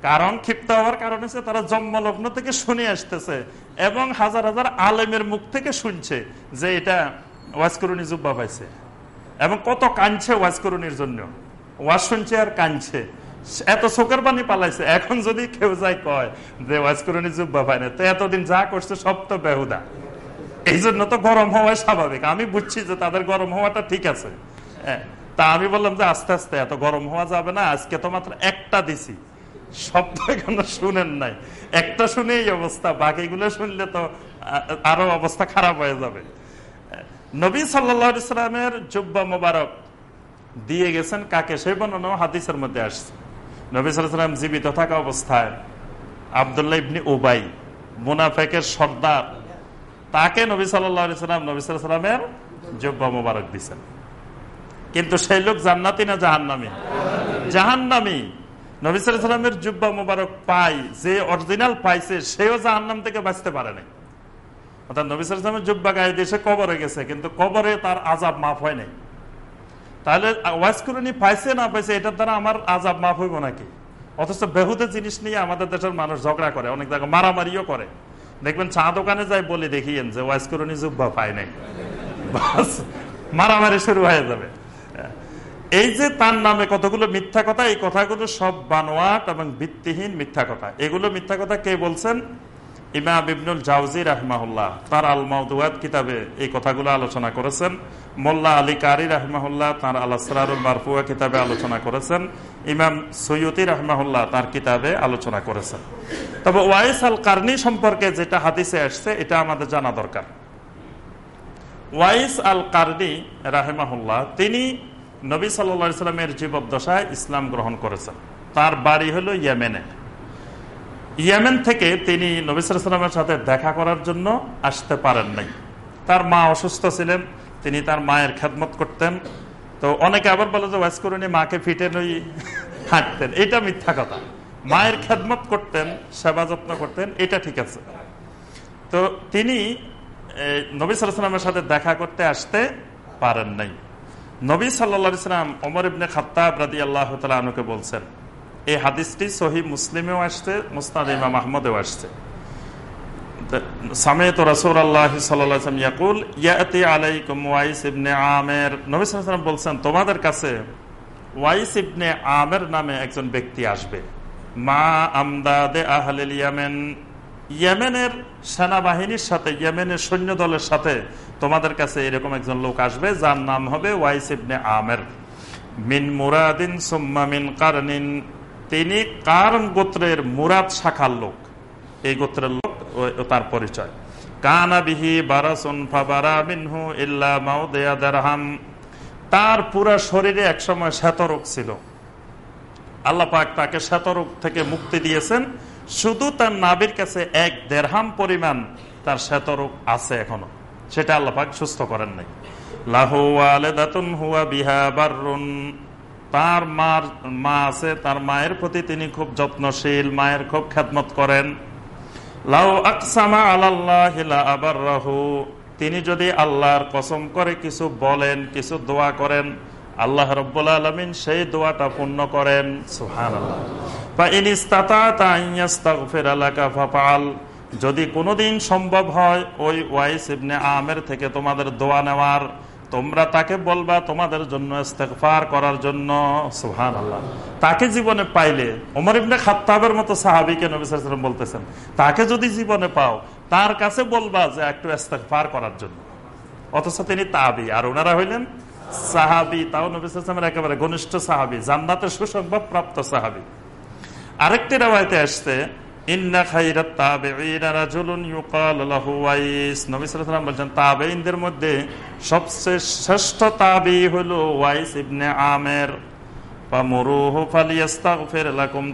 Speaker 1: কারণ ক্ষিপ্ত হওয়ার কারণ হচ্ছে তারা জন্মলগ্ন থেকে শুনে আসতেছে এবং হাজার হাজার আলেমের মুখ থেকে শুনছে যে এটা ওয়াজকরুনি জুব্বা পাইছে এবং কত কাঁদছে ওয়াজকরুনির জন্য। ওয়াজ শুনছে আর কাঁদছে। এত চোখের পানি পালাইছে। এখন যদি কেউ যায় কয় যে ওয়াজকরুনি জুব্বা পায় না, তো এতদিন যা করছে সব তো বেহুদা। এই জন্য তো গরম হওয়া স্বাভাবিক। আমি বুঝছি যে তাদের গরম হওয়াটা ঠিক আছে। হ্যাঁ। তা আমি বললাম যে আস্তে আস্তে, এত গরম হওয়া যাবে না, আজকে তো মাত্র একটা দিছি। শব্দ এখনও শুনেন নাই। একটা শুনে এই অবস্থা, বাকিগুলো শুনলে তো আরও অবস্থা খারাপ হয়ে যাবে। নবী সাল্লামের জুব্বা মোবারক দিয়ে গেছেন কাকে? সেই বর্ণনা হাদিসের মধ্যে আসছে। নবী সাল্লাম জীবিত থাকা অবস্থায় আবদুল্লাহ ইবনি ওবাই মুনাফেকের সর্দার, তাকে নবী সাল্লাম, নবী সাল্লামের জুব্বা মোবারক দিচ্ছেন কিন্তু সেই লোক জান্নাতি না জাহান্নামি? জাহান্নামি। নবিসামের জুব্বা মুবারক পাই, যে অরিজিনাল পাইছে, সেও জাহান্নাম থেকে বাঁচতে পারে নাই। অর্থাৎ জুব্বা গায়ে গেছে, কিন্তু তার আজাব মাফ হয় নাই। তাহলে পাইছে না পাইছে, এটার দ্বারা আমার আজাব নাকি? অথচ জিনিস নিয়ে আমাদের দেশের মানুষ ঝগড়া করে, অনেক জায়গায় মারামারিও করে। দেখবেন চা দোকানে যাই বলে দেখিয়েন যে ওয়াইসকুরুনি জুব্বা পায় নাই। বাস, মারামারি শুরু হয়ে যাবে। এই যে তার নামে কতগুলো মিথ্যা কথা, এই কথাগুলো সব বানোয়াট এবং ভিত্তিহীন মিথ্যা কথা। এগুলো মিথ্যা কথা কে বলছেন? ইমাম ইবনুল জাউজি রাহমাহুল্লাহ। তার আল মাউদুয়াদ কিতাবে এই কথাগুলো আলোচনা করেছেন। মোল্লা আলী কারি রাহমাহুল্লাহ তার আলাসরারুল মারফুয়া কিতাবে আলোচনা করেছেন। ইমাম সৈয়দি রাহমাহুল্লাহ তার কিতাবে আলোচনা করেছেন। তবে ওয়াইস আল কার্নি সম্পর্কে যেটা হাদিসে আসছে, এটা আমাদের জানা দরকার। ওয়াইস আল কার্নি রাহেমাহুল্লাহ, তিনি নবী সাল্লা সাল্লামের জীবদ্দশায় ইসলাম গ্রহণ করেছেন। তার বাড়ি হলো ইয়েমেনে। ইয়েমেন থেকে তিনি নবিসামের সাথে দেখা করার জন্য আসতে পারেন নাই। তার মা অসুস্থ ছিলেন, তিনি তার মায়ের খেদমত করতেন। তো অনেকে আবার বলে যে করুন, মাকে ফিটে নই হাঁটতেন। এটা মিথ্যা কথা। মায়ের খেদমত করতেন, সেবা যত্ন করতেন, এটা ঠিক আছে। তো তিনি নবী সালামের সাথে দেখা করতে আসতে পারেন নাই। নবী সাল্লা ইসলাম অমর ইবনে খাত্তাব রাদি আল্লাহ তালুকে বলছেন, এই হাদিসটি সহি মুসলিমেও আসছে মুস্তাদ ইমাম আহমদেও আসছে। সামেত সাল্লাম ইয়াকুল, ইয়াতি আলাইকুম আমের। সাল্লাম বলছেন, তোমাদের কাছে আমের নামে একজন ব্যক্তি আসবে। মা আমদাদে ইয়ামেন। ইয়েমেনের সেনাবাহিনীর সাথে, ইয়েমেনের সৈন্য দলের সাথে তোমাদের কাছে এরকম একজন লোক আসবে, যার নাম হবে ওয়াইস ইবনে আমের। মিন মুরাদিন সুম্মা মিন কারনিন। তিনি কারণ গোত্রের মুরাদ শাখার লোক? এই গোত্রের লোক তার পরিচয়। কানাবিহি বারাসুন ফাবারা মিনহু ইল্লা মাউদেয়া দারহাম। তার পুরা শরীরে একসময় শ্বেতরোগ ছিল। আল্লাহ পাক তাকে শ্বেতরোগ থেকে মুক্তি দিয়েছেন। শুধু তার নাবির কাছে এক দেড়হাম পরিমাণ তার শ্বেতরোগ আছে এখনও। সেটা আল্লাপাক সুস্থ করেন নাই। তার মার, মা আছে, তার মায়ের প্রতি তিনি খুব যত্নশীল, মায়ের খুব খেদমত করেন। লাউ আকসামা আল্লাহ আবার তিনি যদি আল্লাহর কসম করে কিছু বলেন, কিছু দোয়া করেন আল্লাহ রব্বুল আলমিন সেই দোয়াটা পূর্ণ করেন। সুহান আল্লাহ যদি কোনোদিন সম্ভব হয়, ওই ওয়াইস ইবনে আমের থেকে তোমাদের দোয়া নেওয়ার। তোমরা তাকে বলবা তোমাদের জন্য ইস্তেকফার করার জন্য। সুহান আল্লাহ তাকে জীবনে পাইলে, ওমর ইবনে খাত্তাবের মতো সাহাবিকে নবিসাম বলতেছেন, তাকে যদি জীবনে পাও, তার কাছে বলবা যে একটু ইস্তেকফার করার জন্য। অথচ তিনি তাবি, আর ওনারা হইলেন সাহাবি, তাও নবিসামের একেবারে ঘনিষ্ঠ সাহাবি জান্নাতের সুসংবাদ প্রাপ্ত সাহাবি। আরেকটি রেওয়ায়তে আসছে মধ্যে সবচেয়ে শ্রেষ্ঠ তাবি ওয়াইস ইবনে আমের।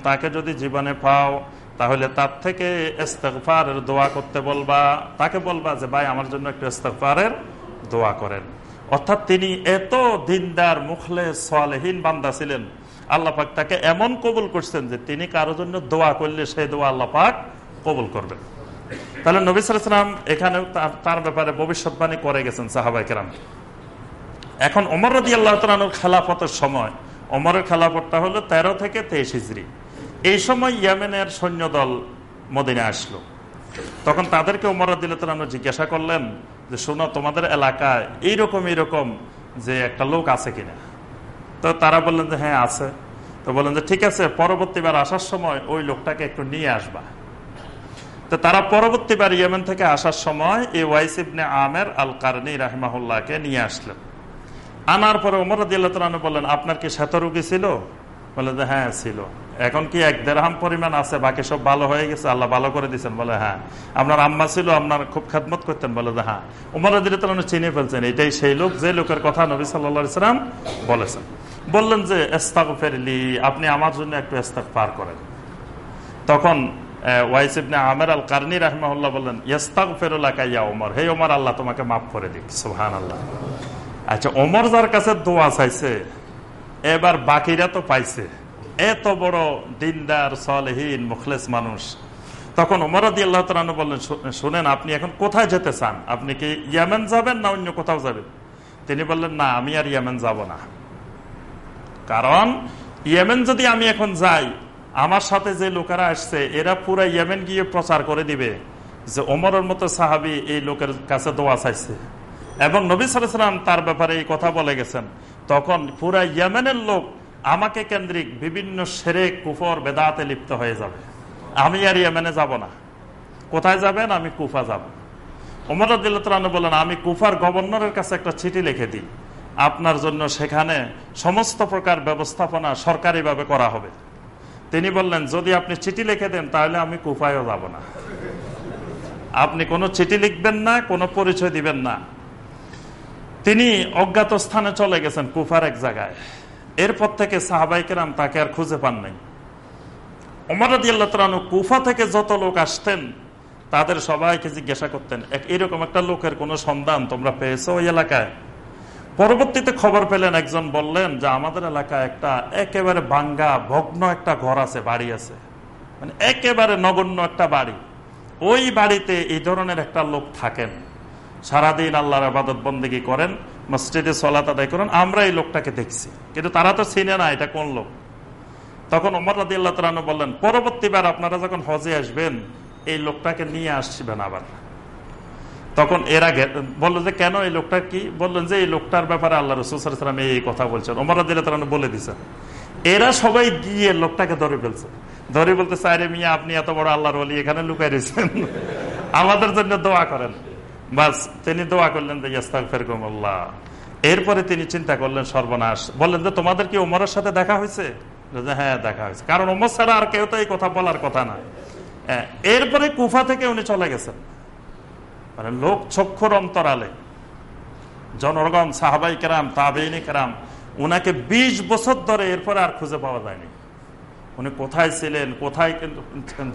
Speaker 1: তাকে যদি জীবনে পাও, তাহলে তার থেকে ইস্তেগফারের দোয়া করতে বলবা। তাকে বলবা যে, ভাই, আমার জন্য একটু ইস্তেগফারের দোয়া করেন। অর্থাৎ তিনি এত দিনদার মুখলে সালেহীন বান্দা ছিলেন। আল্লাপাক তাকে এমন কবুল করছেন যে তিনি কারও জন্য দোয়া করলে সেই দোয়া আল্লাপাক কবুল করবেন। তাহলে নবী সালাম এখানে তার ব্যাপারে ভবিষ্যৎবাণী করে গেছেন সাহাবাই কেরাম। এখন অমর রদি আল্লাহ তালুর খেলাফতের সময় অমরের খেলাফতটা হলো তেরো থেকে তেইশ হিজড়ি এই সময় ইয়ামেনের সৈন্যদল মদিনে আসলো। তখন তাদেরকে ওমর রদিল্লাহ জিজ্ঞাসা করলেন যে, শোনো, তোমাদের এলাকায় এইরকম এইরকম যে একটা লোক আছে কিনা? তো তারা বললেন যে হ্যাঁ আছে। তো বললেন যে, ঠিক আছে, পরবর্তীবার আসার সময় ওই লোকটাকে একটু নিয়ে আসবা। তো তারা পরবর্তীবার ইয়েমেন থেকে আসার সময় এই ওয়াইসিবনে আমের আল কারনি রাহমাহুল্লাহকে নিয়ে আসলেন। আনার পরে ওমর রাদিল্লাহ বললেন, আপনার কি শ্বেতরোগী ছিল? বলে যে হ্যাঁ ছিল। এখন কি এক দেড়হাম পরিমাণ আছে? বাকি সব ভালো হয়ে গেছে? আল্লাহ ভালো করে দিচ্ছেন বলে হ্যাঁ। আপনার আম্মা ছিল, আপনার খুব খেদমত করতেন, বলে যে হ্যাঁ। উমর দিল্লাহ চিনে ফেলছেন, এটাই সেই লোক যে লোকের কথা নবী সাল্লা সাল্লাম বলেছেন। বললেন যে এস্তাক ফেরলি আপনি আমার জন্য একটু এস্তাক পার করেন। তখন ওয়াইসিবনে আমের আল কারনি রাহমাহুল্লাহ বললেন ইস্তাক ফেরুল্লাহ কাইয়া ওমর হে ওমর আল্লাহ তোমাকে মাফ করে দিক সুহান আল্লাহ আচ্ছা ওমর যার কাছে দোয়া চাইছে এবার বাকিরা তো পাইছে। এত বড় দিনদার, সলহীন, মুখলেস মানুষ। তখন ওমরাদি আল্লাহ তালু বললেন শুনেন, আপনি এখন কোথায় যেতে চান? আপনি কি ইয়ামেন যাবেন না অন্য কোথাও যাবেন? তিনি বললেন, না, আমি আর ইয়ামেন যাব না। কারণ ইয়েমেন যদি আমি এখন যাই, আমার সাথে যে লোকেরা আসছে, এরা পুরা ইয়েমেন গিয়ে প্রচার করে দিবে যে ওমরের মতো সাহাবি এই লোকের কাছে দোয়া চাইছে। এবং নবী সালাম তার ব্যাপারে এই কথা বলে গেছেন। তখন পুরা ইয়েমেনের লোক আমাকে কেন্দ্রিক বিভিন্ন সেরে কুফর, বেদাতে লিপ্ত হয়ে যাবে। আমি আর ইয়েমেনে যাব না। কোথায় যাবেন? আমি কুফা যাব। ওমর আদিল্লাহ বলেন, আমি কুফার গভর্নরের কাছে একটা চিঠি লিখে দিই। আপনার জন্য সেখানে সমস্ত প্রকার ব্যবস্থাপনা সরকারিভাবে করা হবে। তিনি বললেন, যদি আপনি চিঠি লিখে দেন, তাহলে আমি কুফায়ও যাব না। আপনি কোনো চিঠি লিখবেন না, কোনো পরিচয় দিবেন না। তিনি অজ্ঞাত স্থানে চলে গেছেন কুফার এক জায়গায়। এরপর থেকে সাহাবাইকেরাম তাকে আর খুঁজে পান নাই। রাজি কুফা থেকে যত লোক আসতেন, তাদের সবাইকে জিজ্ঞাসা করতেন, এক এরকম একটা লোকের কোন সন্ধান তোমরা পেয়েছ ওই এলাকায়? পরবর্তীতে খবর পেলেন, একজন বললেন যে, আমাদের এলাকায় একটা একেবারে বাঙ্গা, ভগ্ন একটা ঘর আছে, বাড়ি আছে। মানে একেবারে নগণ্য একটা বাড়ি। ওই বাড়িতে এই ধরনের একটা লোক থাকেন। সারাদিন আল্লাহর আবাদত বন্দেগী করেন, মসজিদে সলাত আদায় করেন, আমরা এই লোকটাকে দেখছি। কিন্তু তারা তো চিনে না এটা কোন লোক। তখন ওমর রাদি আল্লাহ তালু বললেন, পরবর্তীবার আপনারা যখন হজে আসবেন, এই লোকটাকে নিয়ে আসবেন আবার। তখন এরা বলল যে, কেন এই লোকটা কি? বললেন যে, এই লোকটার ব্যাপারে আল্লাহ রসুলাম এই কথা বলছেন। ওমর রাদি আল্লাহ বলে দিচ্ছেন এরা সবাই গিয়ে লোকটাকে ধরে ফেলছে। ধরে বলতে চাইরে মিয়া, আপনি এত বড় আল্লাহর বলি এখানে লুকাই রয়েছেন। আমাদের জন্য দোয়া করেন। বাস তিনি দোয়া করলেন এরপরে তিনি চিন্তা করলেন সর্বনাশ। বললেন যে তোমাদের কি ওমরের সাথে দেখা হয়েছে? হ্যাঁ দেখা হয়েছে। কারণ ওমর ছাড়া আর কেউ তো এই কথা বলার কথা না। হ্যাঁ, এরপরে কুফা থেকে উনি চলে গেছেন। মানে লোক চক্ষুর অন্তরালে। জনগণ সাহাবাই কেরাম তাবেইনি কেরাম উনাকে ২০ বছর ধরে এরপরে আর খুঁজে পাওয়া যায়নি। উনি কোথায় ছিলেন, কোথায় কিন্তু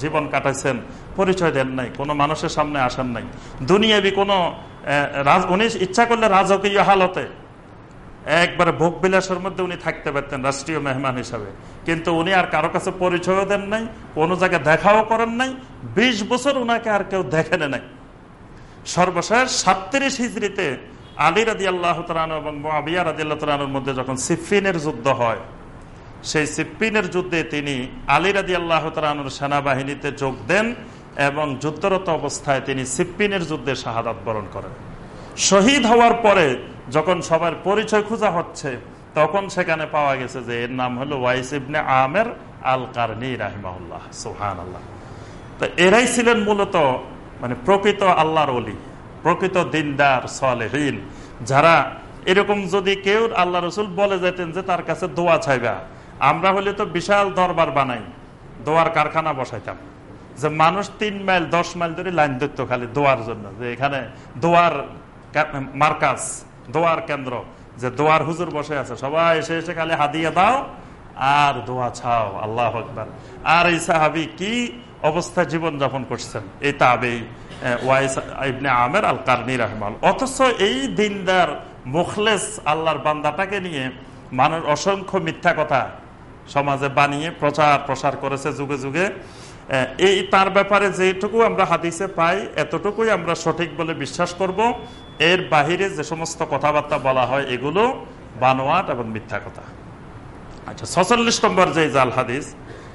Speaker 1: জীবন কাটাইছেন, পরিচয় দেন নাই, কোনো মানুষের সামনে আসেন নাই। দুনিয়াবি কোনো উনি ইচ্ছা করলে রাজকীয় হালতে, একবারে ভোগ বিলাসের মধ্যে উনি থাকতে পারতেন রাষ্ট্রীয় মেহমান হিসাবে। কিন্তু উনি আর কারও কাছে পরিচয়ও দেন নাই, কোনো জায়গায় দেখাও করেন নাই ২০ বছর উনাকে আর কেউ দেখেন নাই। সর্বশেষ সাতত্রিশ হিজড়িতে আলী রাজি আল্লাহ এবং আবিয়া রাজি আল্লাহ মধ্যে যখন সিফিনের যুদ্ধ হয় সেই সিপ্পিনের যুদ্ধে তিনি আলী রাজি আল্লাহ সেনাবাহিনীতে যোগ দেন এবং যুদ্ধরত অবস্থায় তিনি সিপ্পিনের যুদ্ধে শাহাদাত বরণ করেন। শহীদ হওয়ার পরে যখন সবার পরিচয় খোঁজা হচ্ছে, তখন সেখানে পাওয়া গেছে যে এর নাম হলো ওয়াইস ইবনে আমের আল কারনি রাহিমাহুল্লাহ। সুহান আল্লাহ তো এরাই ছিলেন মূলত মানে প্রকৃত আল্লাহর অলি প্রকৃত দিনদার, সলেহীন, যারা এরকম যদি কেউ আল্লাহ রসুল বলে যেতেন যে তার কাছে দোয়া চাইবা আমরা হলে তো বিশাল দরবার বানাই, দোয়ার কারখানা বসাইতাম। যে মানুষ তিন মাইল, দশ মাইল ধরে লাইন ধরতো খালি দোয়ার জন্য। যে এখানে দোয়ার মার্কাস দোয়ার কেন্দ্র, যে দোয়ার হুজুর বসে আছে, সবাই এসে এসে খালি হাদিয়ে দাও আর দোয়া ছাও, আল্লাহ আকবর। আর এই সাহাবি কি অবস্থা জীবন যাপন করছেন? এই তাবেই আমের আল কারনি রহমান অথচ এই দিনদার মুখলেস আল্লাহর বান্দাটাকে নিয়ে মানুষ অসংখ্য মিথ্যা কথা সমাজে বানিয়ে প্রচার প্রসার করেছে যুগে যুগে। এই তার ব্যাপারে যেটুকু আমরা হাদিসে পাই, এতটুকুই আমরা সঠিক বলে বিশ্বাস করব। এর বাহিরে যে সমস্ত কথাবার্তা বলা হয়, এগুলো বানোয়াট এবং মিথ্যা কথা। আচ্ছা ছচল্লিশ নম্বর যে জাল হাদিস,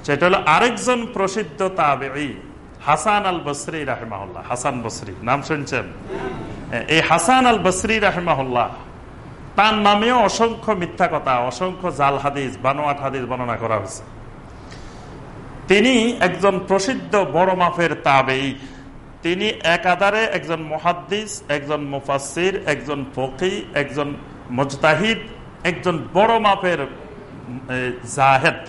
Speaker 1: সেটা হলো আরেকজন প্রসিদ্ধ তাবেই হাসান আল বসরি রাহেমাহুল্লাহ। হাসান বসরি, নাম শুনছেন? এই হাসান আল বসরি রাহেমাহুল্লাহ তার নামেও অসংখ্য মিথ্যা কথা, অসংখ্য জাল হাদিস, বানোয়াট হাদিস বর্ণনা করা হয়েছে। তিনি একজন প্রসিদ্ধ বড় মাফের তাবেই। তিনি একাধারে একজন মহাদ্দিস, একজন মুফাসির একজন ফকি, একজন মজতাহিদ, একজন বড় মাপের জাহেদ।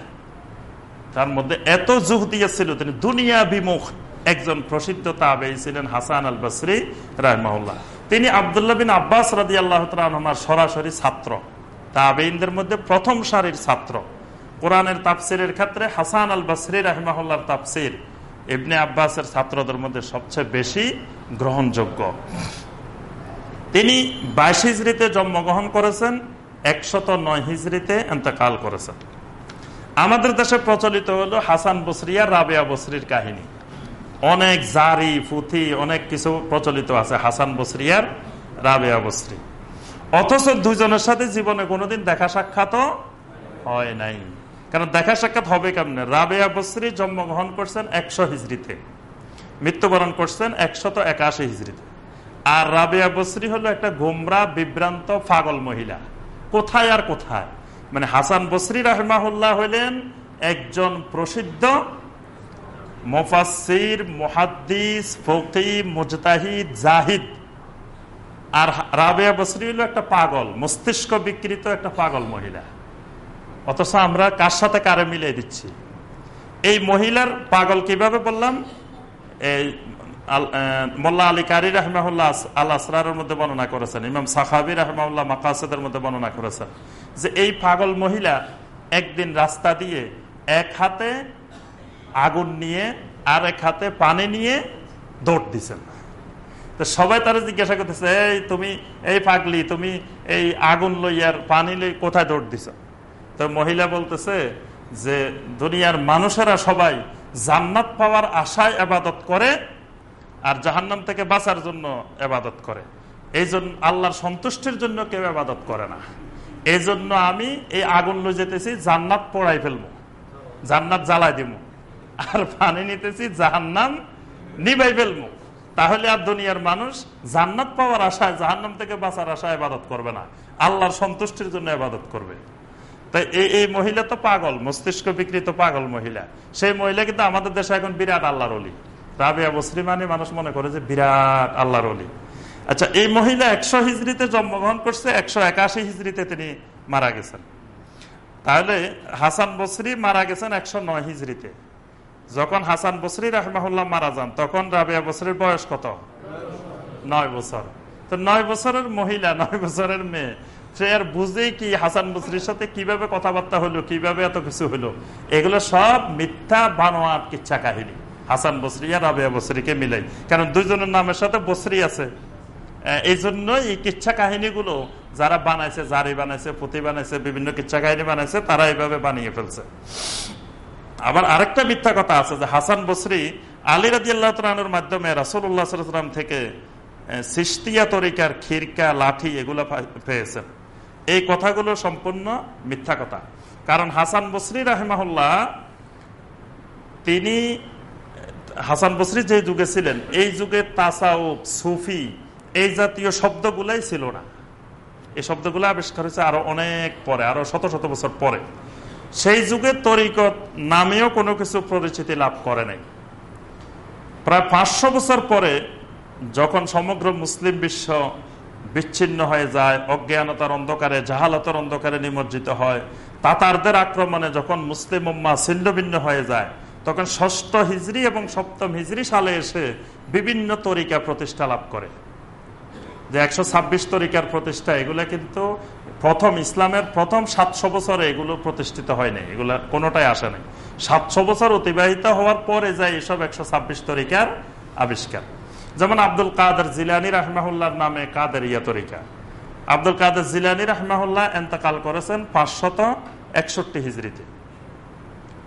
Speaker 1: তার মধ্যে এত জুহ দিয়েছিল তিনি দুনিয়া বিমুখ একজন প্রসিদ্ধ তাবেই ছিলেন হাসান আল বসরি রাহমাউল্লাহ তিনি আবদুল্লাহ বিন আব্বাস রাদি আল্লাহ তালার সরাসরি ছাত্র। তাবেইনদের মধ্যে প্রথম সারির ছাত্র। কোরআনের তাপসিরের ক্ষেত্রে হাসান আল বসরি রাহমাহুল্লার তাপসির ইবনে আব্বাসের ছাত্রদের মধ্যে সবচেয়ে বেশি গ্রহণযোগ্য। তিনি বাইশ হিজড়িতে জন্মগ্রহণ করেছেন, একশত নয় হিজড়িতে এতেকাল করেছেন। আমাদের দেশে প্রচলিত হলো হাসান বসরিয়া, রাবেয়া বসরির কাহিনী। অনেক জারি, ফুথি, অনেক কিছু প্রচলিত আছে। হাসান বসরিয়ার রাবেয়া বসরি। অথচ দুজনের সাথে জীবনে কোনোদিন দেখা সাক্ষাৎ হয় নাই। কারণ দেখা সাক্ষাৎ হবে কেমনে? রাবেয়া বসরি জন্মগ্রহণ করছেন একশো হিজড়িতে। মৃত্যুবরণ করছেন একশত একাশি হিজড়িতে। আর রাবেয়া বসরি হলো একটা গোমরা, বিভ্রান্ত ফাগল মহিলা। কোথায় আর কোথায়? মানে হাসান বসরি রাহমাহুল্লাহ হইলেন একজন প্রসিদ্ধ মোফাসির মহাদ্দিস, ফকি, মুজতাহিদ, জাহিদ। আর রাবেয়া বসরি হলো একটা পাগল, মস্তিষ্ক বিকৃত একটা পাগল মহিলা। অথচ আমরা কার সাথে কারে মিলিয়ে দিচ্ছি? এই মহিলার পাগল কীভাবে বললাম? এই মোল্লা আলী কারি রহমাউল্লাহ আল আসরার মধ্যে বর্ণনা করেছেন, ইমাম সাহাবি রহমাউল্লাহ মাকাসেদের মধ্যে বর্ণনা করেছেন যে এই পাগল মহিলা একদিন রাস্তা দিয়ে এক হাতে আগুন নিয়ে আর এক হাতে পানি নিয়ে দৌড় দিছেন। তো সবাই তারা জিজ্ঞাসা করতেছে, এই তুমি, এই পাগলি, তুমি এই আগুন লইয়ার পানি লই কোথায় দৌড় দিছ? তো মহিলা বলতেছে যে, দুনিয়ার মানুষেরা সবাই জান্নাত পাওয়ার আশায় আবাদত করে আর জাহান্নাম থেকে বাঁচার জন্য আবাদত করে। এই জন্য আল্লাহর সন্তুষ্টির জন্য কেউ আবাদত করে না। এই জন্য আমি এই আগুন লই যেতেছি, জান্নাত পড়াই ফেলব, জান্নাত জ্বালাই দিব আর পানি নিতেছি, জাহান্নাম নিবাই ফেলব। তাহলে আর দুনিয়ার মানুষ জান্নাত পাওয়ার আশায়, জাহান্নাম থেকে বাঁচার আশায় আবাদত করবে না। আল্লাহর সন্তুষ্টির জন্য আবাদত করবে। তাই এই এই মহিলা তো পাগল, মস্তিষ্ক বিকৃত পাগল মহিলা। সেই মহিলা কিন্তু আমাদের দেশে এখন বিরাট আল্লাহর অলি রাবিয়া মুসলিমানি মানুষ মনে করে যে বিরাট আল্লাহর অলি আচ্ছা এই মহিলা একশো হিজড়িতে জন্মগ্রহণ করছে, একশো একাশি হিজড়িতে তিনি মারা গেছেন। তাহলে হাসান বসরি মারা গেছেন একশো নয় হিজড়িতে। যখন হাসান বসরি রাহমাহুল্লাহ মারা যান, তখন রাবিয়া বসরির বয়স কত? নয় বছর। তো নয় বছরের মহিলা, নয় বছরের মেয়ে, সে আর বুঝেই কি হাসান বসরির সাথে কীভাবে কথাবার্তা হলো, কীভাবে এত কিছু হলো? এগুলো সব মিথ্যা বানোয়ার কিচ্ছা কাহিনী। হাসান বসরি আর রাবিয়া বসরিকে মিলাই। কারণ দুইজনের নামের সাথে বসরি আছে। এই জন্য এই কিচ্ছা কাহিনীগুলো যারা বানাইছে, জারি বানাইছে পুঁথি বানাইছে, বিভিন্ন কিচ্ছা কাহিনী বানাইছে, তারা এইভাবে বানিয়ে ফেলছে। আবার আরেকটা মিথ্যা কথা আছে যে হাসান বসরি আলী রাজি আল্লাহর মাধ্যমে রাসুল্লাহাম থেকে সৃষ্টিয়া তরিকার খিরকা, লাঠি এগুলো পেয়েছেন। এই কথাগুলো সম্পূর্ণ মিথ্যা কথা। কারণ হাসান বসরি রাহেমাহুল্লাহ, তিনি, হাসান বসরি যে যুগে ছিলেন, এই যুগে তাসাউফ, সুফি, এই জাতীয় শব্দগুলাই ছিল না। এই শব্দগুলো আবিষ্কার হয়েছে আরও অনেক পরে, আরও শত শত বছর পরে। সেই যুগে তরিকত নামেও কোনো কিছু পরিচিতি লাভ করে নাই। প্রায় পাঁচশো বছর পরে যখন সমগ্র মুসলিম বিশ্ব বিচ্ছিন্ন হয়ে যায়, অজ্ঞানতার অন্ধকারে, জাহালতার অন্ধকারে নিমজ্জিত হয়, তাতারদের আক্রমণে যখন মুসলিম উম্মা ছিন্ন হয়ে যায়, তখন ষষ্ঠ হিজড়ি এবং সপ্তম হিজড়ি সালে এসে বিভিন্ন তরিকা প্রতিষ্ঠা লাভ করে। যে একশো ছাব্বিশ তরিকার প্রতিষ্ঠা, এগুলো কিন্তু প্রথম ইসলামের প্রথম সাতশো বছরে এগুলো প্রতিষ্ঠিত হয়নি এগুলো কোনোটাই আসে নাই। সাতশো বছর অতিবাহিত হওয়ার পরে যায় এসব একশো ছাব্বিশ তরিকার আবিষ্কার। যেমন আব্দুল কাদের জিলানি রাহমাহুল্লার নামে কাদের ইয়া তরিকা। আব্দুল কাদের জিলানি রাহমাহুল্লাহ এন্তকাল করেছেন পাঁচশত একষট্টি হিজড়িতে।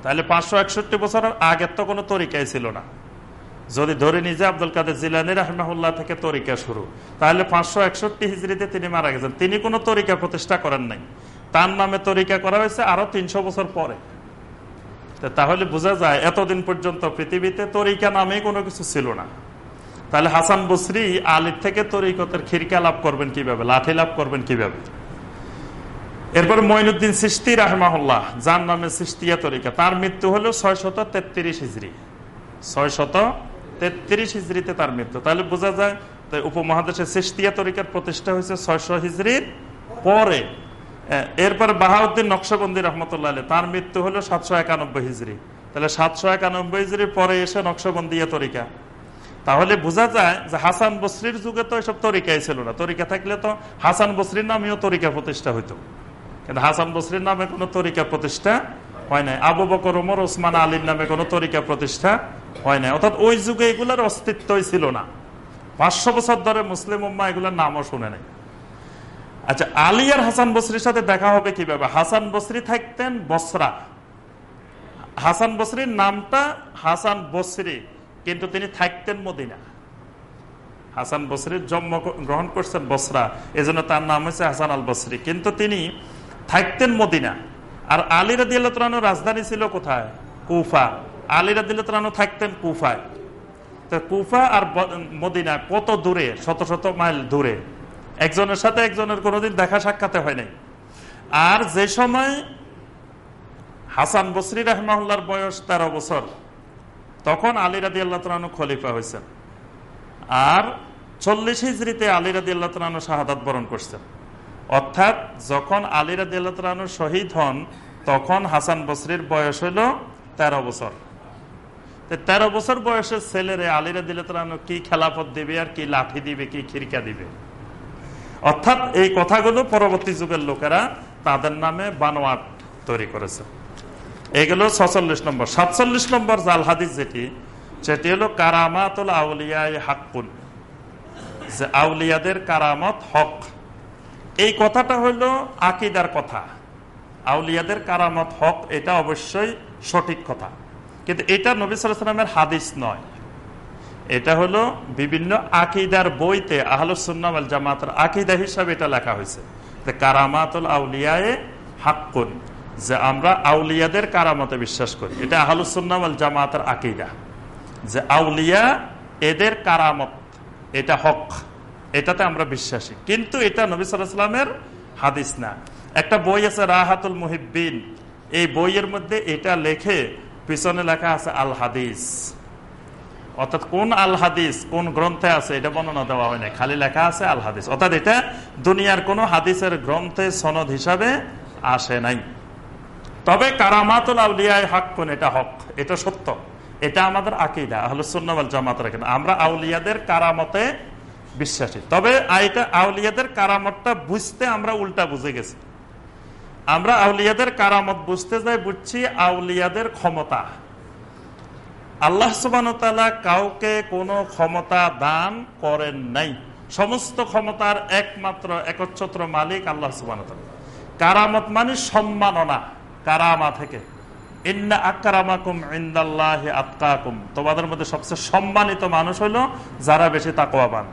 Speaker 1: তাহলে পাঁচশো একষট্টি বছরের আগের তো কোনো তরিকাই ছিল না। যদি ধরে নিজে আব্দুল কাদের জিলানি রাহমাহুল্লাহ থেকে তরিকা শুরু, তাহলে পাঁচশো একষট্টি হিজড়িতে তিনি মারা গেছেন। তিনি কোনো তরিকা প্রতিষ্ঠা করেন নাই। তার নামে তরিকা করা হয়েছে আরও তিনশো বছর পরে। তাহলে বোঝা যায়, এতদিন পর্যন্ত পৃথিবীতে তরিকা নামে কোনো কিছু ছিল না। তাহলে হাসান বসরি আলীর থেকে তরিকতের খিরকা লাভ করবেন কীভাবে? লাঠি লাভ করবেন কীভাবে? এরপর মঈনুদ্দিন সৃষ্টি রাহমাহুল্লাহ, যার নামে সৃষ্টিয়া তরিকা। তার মৃত্যু হলো ছয় শত তেত্রিশ হিজড়ি। ছয় শত তেত্রিশ হিজড়িতে তার মৃত্যু। তাহলে বোঝা যায় উপমহাদেশে সৃষ্টিয়া তরিকার প্রতিষ্ঠা হয়েছে ছয়শো হিজড়ির পরে। এরপর বাহাউদ্দিন নকশবন্দি রহমতুল্লাহ তার মৃত্যু হলো সাতশো একানব্বই হিজড়ি। তাহলে সাতশো একানব্বই হিজড়ির পরে এসে নকশবন্দিয়া তরিকা। তাহলে বোঝা যায় যে হাসান বসরির যুগে তো এসব তরিকাই ছিল না। তরিকা থাকলে তো হাসান বসরির নামেও তরিকা প্রতিষ্ঠা হইতো। কিন্তু হাসান বসরির নামে কোনো তরিকা প্রতিষ্ঠা হয় নাই। আবু বকর ওমর ওসমান আলীর নামে কোনো তরিকা প্রতিষ্ঠা হয় নাই। অর্থাৎ ওই যুগে এগুলোর অস্তিত্বই ছিল না। পাঁচশো বছর ধরে মুসলিম উম্মা এগুলোর নামও শুনে নাই। আচ্ছা আলী আর হাসান বসরির সাথে দেখা হবে কীভাবে? হাসান বসরি থাকতেন বসরা। হাসান বসরির নামটা হাসান বসরি, কিন্তু তিনি থাকতেন মদিনা। হাসান বসরির জন্ম গ্রহণ করছেন বসরা। এজন্য তার নাম হয়েছে হাসান আল বসরি। কিন্তু তিনি থাকতেন মদিনা। আর আলী রাদিয়ালু রাজধানী ছিল কোথায়? কুফা। আলী রাদিয়ালু থাকতেন কুফায়। তো কুফা আর মদিনা কত দূরে? শত শত মাইল দূরে। একজনের সাথে একজনের কোনোদিন দেখা সাক্ষাতে হয় নাই। আর যে সময় হাসান বসরি রহমার বয়স তেরো বছর, তখন আলী রাদি আল্লাহ খলিফা হয়েছেন। আর চল্লিশ হিজড়িতে আলী রাদি আল্লাহ শাহাদাত বরণ করছেন। অর্থাৎ যখন আলী রাদি আল্লাহ শহীদ হন, তখন হাসান বসরির বয়স হইল তেরো বছর। তেরো বছর বয়সের ছেলেরে আলী রাদি আল্লাহ কি খেলাফত দিবে আর কি লাঠি দিবে, কি খিরকা দিবে? অর্থাৎ এই কথাগুলো পরবর্তী যুগের লোকেরা তাদের নামে বানোয়াট তৈরি করেছে। এগুলো ছচল্লিশ নম্বর। সাতচল্লিশ নম্বর জাল হাদিস যেটি, সেটি হলো কারামাতুল আউলিয়ায় হাক্কুন। যে আউলিয়াদের কারামত হক। এই কথাটা হলো আকিদার কথা। আউলিয়াদের কারামত হক, এটা অবশ্যই সঠিক কথা। কিন্তু এটা নবী সালামের হাদিস নয়। এটা হলো বিভিন্ন আকিদার বইতে আহলুসুন্নাম জামাতের আকিদা হিসাবে এটা লেখা হয়েছে কারামাতুল আউলিয়ায় হাক্কুন, যে আমরা আউলিয়াদের কারামতে বিশ্বাস করি। এটা আহলুসুন্নাম জামাতের আকিদা। যে আউলিয়া এদের কারামত, এটা হক। এটাতে আমরা বিশ্বাসী। কিন্তু এটা নবী সাল্লামের হাদিস না। একটা বই আছে রাহাতুল মুহিবিন এই বইয়ের মধ্যে এটা লেখে, পিছনে লেখা আছে আল হাদিস অর্থাৎ কোন আল হাদিস কোন গ্রন্থে আছে, এটা বর্ণনা দেওয়া হয় না। খালি লেখা আছে আল হাদিস অর্থাৎ এটা দুনিয়ার কোন হাদিসের গ্রন্থে সনদ হিসাবে আসে নাই। তবে কারামাতুল আউলিয়ায় হক কোন, এটা হক, এটা সত্য। এটা আমাদের আকিদা আহলুসুন্নাল জামাত রাখেন। আমরা আউলিয়াদের কারামতে বিশ্বাসী তবে আইটা আউলিয়াদের কারামতটা বুঝতে আমরা উল্টা বুঝে গেছি। আমরা আউলিয়াদের কারামত বুঝতে যাই, বুঝছি আউলিয়াদের ক্ষমতা। আল্লাহ কাউকে কোনো ক্ষমতা দান করেন নাই। সমস্ত ক্ষমতার একমাত্র একচ্ছত্র মালিক আল্লাহ কারামত মানে সম্মাননা, কারামা থেকে। ইন্না আকারামাকুম ইন্দাল্লাহ আতকাকুম। তোমাদের মধ্যে সবচেয়ে সম্মানিত মানুষ হলো যারা বেশি তাকওয়াবান।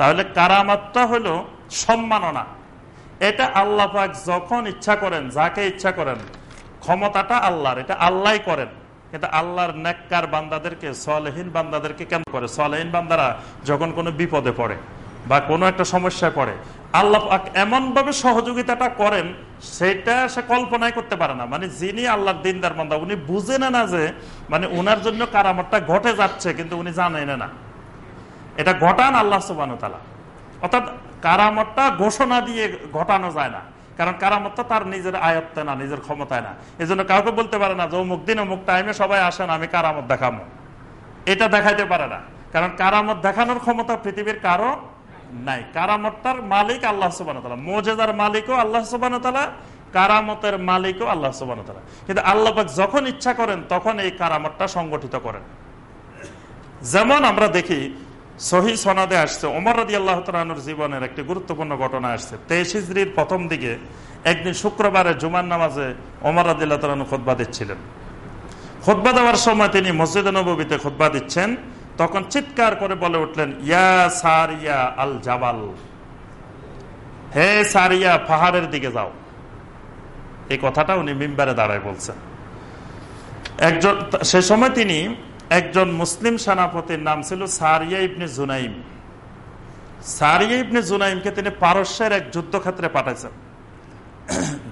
Speaker 1: তাহলে কারামাতটা হলো সম্মাননা। এটা আল্লাহ যখন ইচ্ছা করেন, যাকে ইচ্ছা করেন, ক্ষমতাটা আল্লাহর, এটা আল্লাহ করেন। কিন্তু আল্লাহর নেককার বান্দাদেরকে, সলহীন বান্দাদেরকে কেন করে? সলহীন বান্দারা যখন কোনো বিপদে পড়ে বা কোনো একটা সমস্যায় পড়ে, আল্লাহ এমন ভাবে সহযোগিতাটা করেন, সেটা সে কল্পনাই করতে পারে না। মানে যিনি আল্লাহর দিনদার বান্দা, উনি বুঝে না যে মানে উনার জন্য কারামতটা ঘটে যাচ্ছে, কিন্তু উনি জানেন না। এটা ঘটান আল্লাহ সুবান তালা অর্থাৎ কারামতটা ঘোষণা দিয়ে ঘটানো যায় না। কারণ কারামতটা তার নিজের আয়ত্তে না, নিজের ক্ষমতায় না। এই জন্য কাউকে বলতে পারে না যে, অমুক দিন, অমুক টাইমে সবাই আসেন, আমি কারামত দেখাবো। এটা দেখাইতে পারে না। কারণ কারামত দেখানোর ক্ষমতা পৃথিবীর কারও নাই। কারামতটার মালিক আল্লাহ সুবান মোজেদার মালিকও আল্লাহ সুবান কারামতের মালিকও আল্লাহ সুবান কিন্তু আল্লাহ যখন ইচ্ছা করেন, তখন এই কারামতটা সংগঠিত করেন। যেমন আমরা দেখি সহি সনাদে আসছে। ওমর রাজি আল্লাহ তালুর জীবনের একটি গুরুত্বপূর্ণ ঘটনা আসছে। তেইশ হিজড়ির প্রথম দিকে একদিন শুক্রবারে জুমার নামাজে ওমর রাজি আল্লাহ তালু খোদবা দিচ্ছিলেন। খোদবা দেওয়ার সময় তিনি মসজিদ নবীতে খোদবা দিচ্ছেন। তখন চিৎকার করে বলে উঠলেন, ইয়া সারিয়া আল জাবাল হে সারিয়া, পাহাড়ের দিকে যাও। এই কথাটা উনি মিম্বারে দাঁড়ায় বলছেন। একজন, সে সময় তিনি একজন মুসলিম সেনাপতির নাম ছিল সারিয়া ইবনে জুনাইম। সারিয়া ইবনে জুনাইমকে তিনি পারস্যের এক যুদ্ধক্ষেত্রে পাঠাইছেন।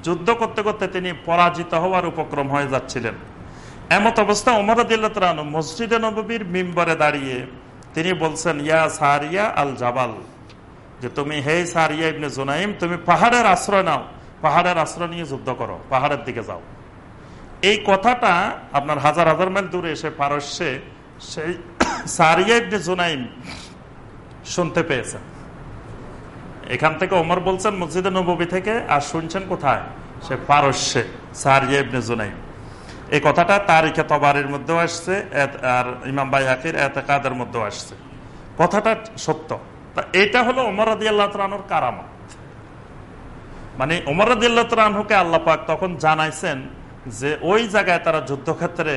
Speaker 1: যুদ্ধ করতে করতে তিনি পরাজিত হওয়ার উপক্রম হয়ে যাচ্ছিলেন। এমত অবস্থা ওমরাদিল্লাহ মসজিদে নবীর মিম্বরে দাঁড়িয়ে তিনি বলছেন, ইয়া সারিয়া আল জাবাল যে তুমি হে সারিয়া ইবনে জুনাইম, তুমি পাহাড়ের আশ্রয় নাও। পাহাড়ের আশ্রয় নিয়ে যুদ্ধ করো, পাহাড়ের দিকে যাও। এই কথাটা আপনার হাজার হাজার মাইল দূরে এসে পারস্যে সেই সারিয়া ইবনে জুনাইম শুনতে পেয়েছেন। এখান থেকে ওমর বলছেন, মসজিদে নবী থেকে আর শুনছেন কোথায়? সে পারস্যে, সারিয়া ইবনে জুনাইম। এই কথাটা তারিখে তবারের মধ্যেও আসছে আর ইমাম বাই হাকির এতেকাদের মধ্যেও আসছে। কথাটা সত্য। তা এটা হলো ওমর আদি আল্লাহ তালুর কারামত। মানে ওমর আদি আল্লাহ তালুকে আল্লাহ পাক তখন জানাইছেন যে ওই জায়গায় তারা যুদ্ধক্ষেত্রে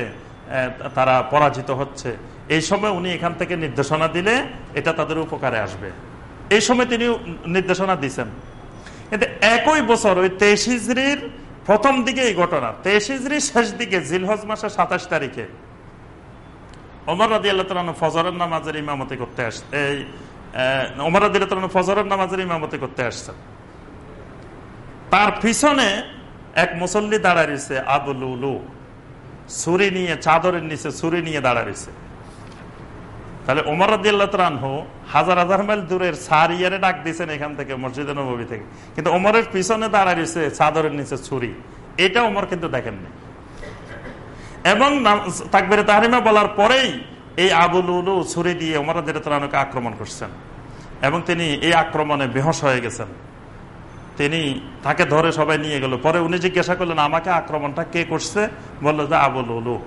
Speaker 1: তারা পরাজিত হচ্ছে। এই সময় উনি এখান থেকে নির্দেশনা দিলে এটা তাদের উপকারে আসবে। এই সময় তিনি নির্দেশনা দিচ্ছেন কিন্তু একই বছর ওই তেইশ হিজড়ির প্রথম দিকে এই ঘটনা। তেইশ হিজড়ির শেষ দিকে জিলহজ মাসের সাতাশ তারিখে ওমর রাজি আল্লাহ ফজরের নামাজের ইমামতি করতে আসছে এই ওমর রাজি আল্লাহ ফজরের নামাজের ইমামতি করতে আসছেন। তার পিছনে এক মুসল্লি দাঁড়া আবুলু ছুরি নিয়ে, চাদরের নিচে ছুরি নিয়ে দাঁড়া তাহলে ওমর হাজার হাজার মাইল দূরের সারিয়ারে ডাক দিয়েছেন এখান থেকে মসজিদে নবী থেকে। কিন্তু ওমরের পিছনে দাঁড়া চাদরের নিচে ছুরি। এটা ওমর কিন্তু দেখেননি। এবং তাকবের তাহারিমা বলার পরেই এই আবুল ছুরি দিয়ে ওমর রাহকে আক্রমণ করছেন। এবং তিনি এই আক্রমণে বেহস হয়ে গেছেন। তিনি তাকে ধরে সবাই নিয়ে গেল। পরে উনি জিজ্ঞাসা করলেন, আমাকে আক্রমণটা কে করছে? বলল যে, আবুল উলু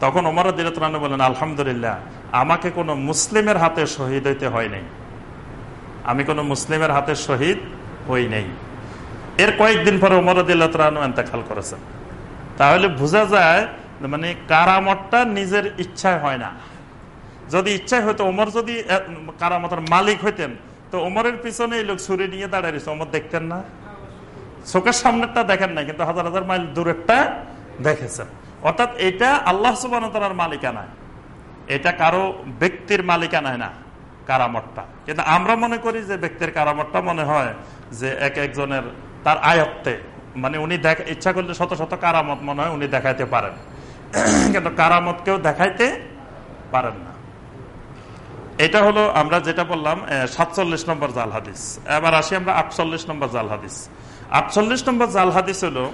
Speaker 1: তখন ওমর দিলান বললেন, আলহামদুলিল্লাহ, আমাকে কোনো মুসলিমের হাতে শহীদ হইতে হয় নাই। আমি কোনো মুসলিমের হাতে শহীদ হই নাই। এর কয়েকদিন পরে ওমর এতেকাল করেছেন। তাহলে বোঝা যায় মানে কারামতটা নিজের ইচ্ছায় হয় না। যদি ইচ্ছায় হয়তো ওমর যদি কারামতের মালিক হইতেন তো ওমরের পিছনে এই লোক ছুরি নিয়ে দাঁড়িয়েছে ওমর দেখতেন না। চোখের সামনেরটা দেখেন না, কিন্তু হাজার হাজার মাইল দূরেরটা দেখেছেন। অর্থাৎ এটা আল্লাহ সুবান মালিকানায়। এটা কারও ব্যক্তির মালিকানায় না, কারামতটা। কিন্তু আমরা মনে করি যে ব্যক্তির কারামতটা মনে হয় যে এক একজনের তার আয়ত্তে। মানে উনি দেখ, ইচ্ছা করলে শত শত কারামত মনে হয় উনি দেখাইতে পারেন। কিন্তু কারামত কেউ দেখাইতে পারেন না। এটা হলো আমরা যেটা বললাম সাতচল্লিশ নম্বর জাল হাদিস। এবার আসি আমরা আটচল্লিশ নম্বর জাল হাদিস। আটচল্লিশ নম্বর জাল হাদিস হলো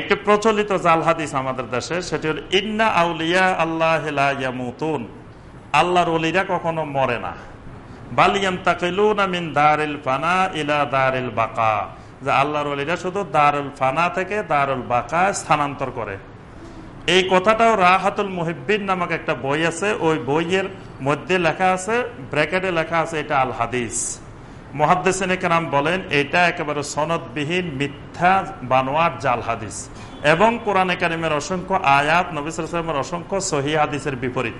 Speaker 1: একটি প্রচলিত জাল হাদিস আমাদের দেশে, সেটি হল, ইন্না আউলিয়া আল্লাহ ইয়ামুতুন। আল্লাহর অলিরা কখনো মরে না। বালিয়াম তাকিলুন মিন ফানা ইলা দারিল বাকা। যে আল্লাহর অলিরা শুধু দারুল ফানা থেকে দারুল বাকা স্থানান্তর করে। এই কথাটাও রাহাতুল মুহিবিন নামক একটা বই আছে। ওই বইয়ের মধ্যে লেখা আছে, ব্র্যাকেটে লেখা আছে এটা আল হাদিস। মহাদ্দেসাম বলেন, এটা একেবারে সনদবিহীন, মিথ্যা বানোয়ার জাল হাদিস। এবং কোরআন একাডেমের অসংখ্য আয়াত নবিসের অসংখ্য সহি হাদিসের বিপরীত।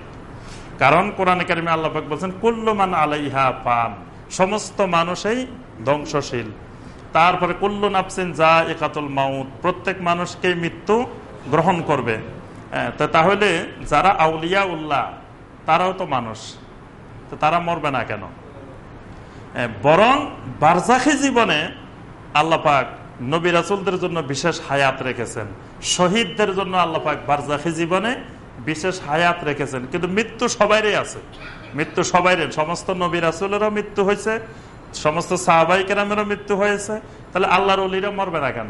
Speaker 1: কারণ কোরআন একাডেমি আল্লাহাক বলছেন কুল্লমান আলাইহা পান সমস্ত মানুষই ধ্বংসশীল। তারপরে, কুল্লু নাফসিন যা একাতুল মাউত প্রত্যেক মানুষকে মৃত্যু গ্রহণ করবে। তো তাহলে যারা আউলিয়া উল্লাহ তারাও তো মানুষ। তো তারা মরবে না কেন? বরং বারজাখি জীবনে আল্লাপাক নবী রাসুলদের জন্য বিশেষ হায়াত রেখেছেন। শহীদদের জন্য আল্লাপাক বারজাখি জীবনে বিশেষ হায়াত রেখেছেন। কিন্তু মৃত্যু সবাইরই আছে। মৃত্যু সবাইরে সমস্ত নবী রাসুলেরও মৃত্যু হয়েছে, সমস্ত সাহাবাই কেরামেরও মৃত্যু হয়েছে। তাহলে আল্লাহর অলিরা মরবে না কেন?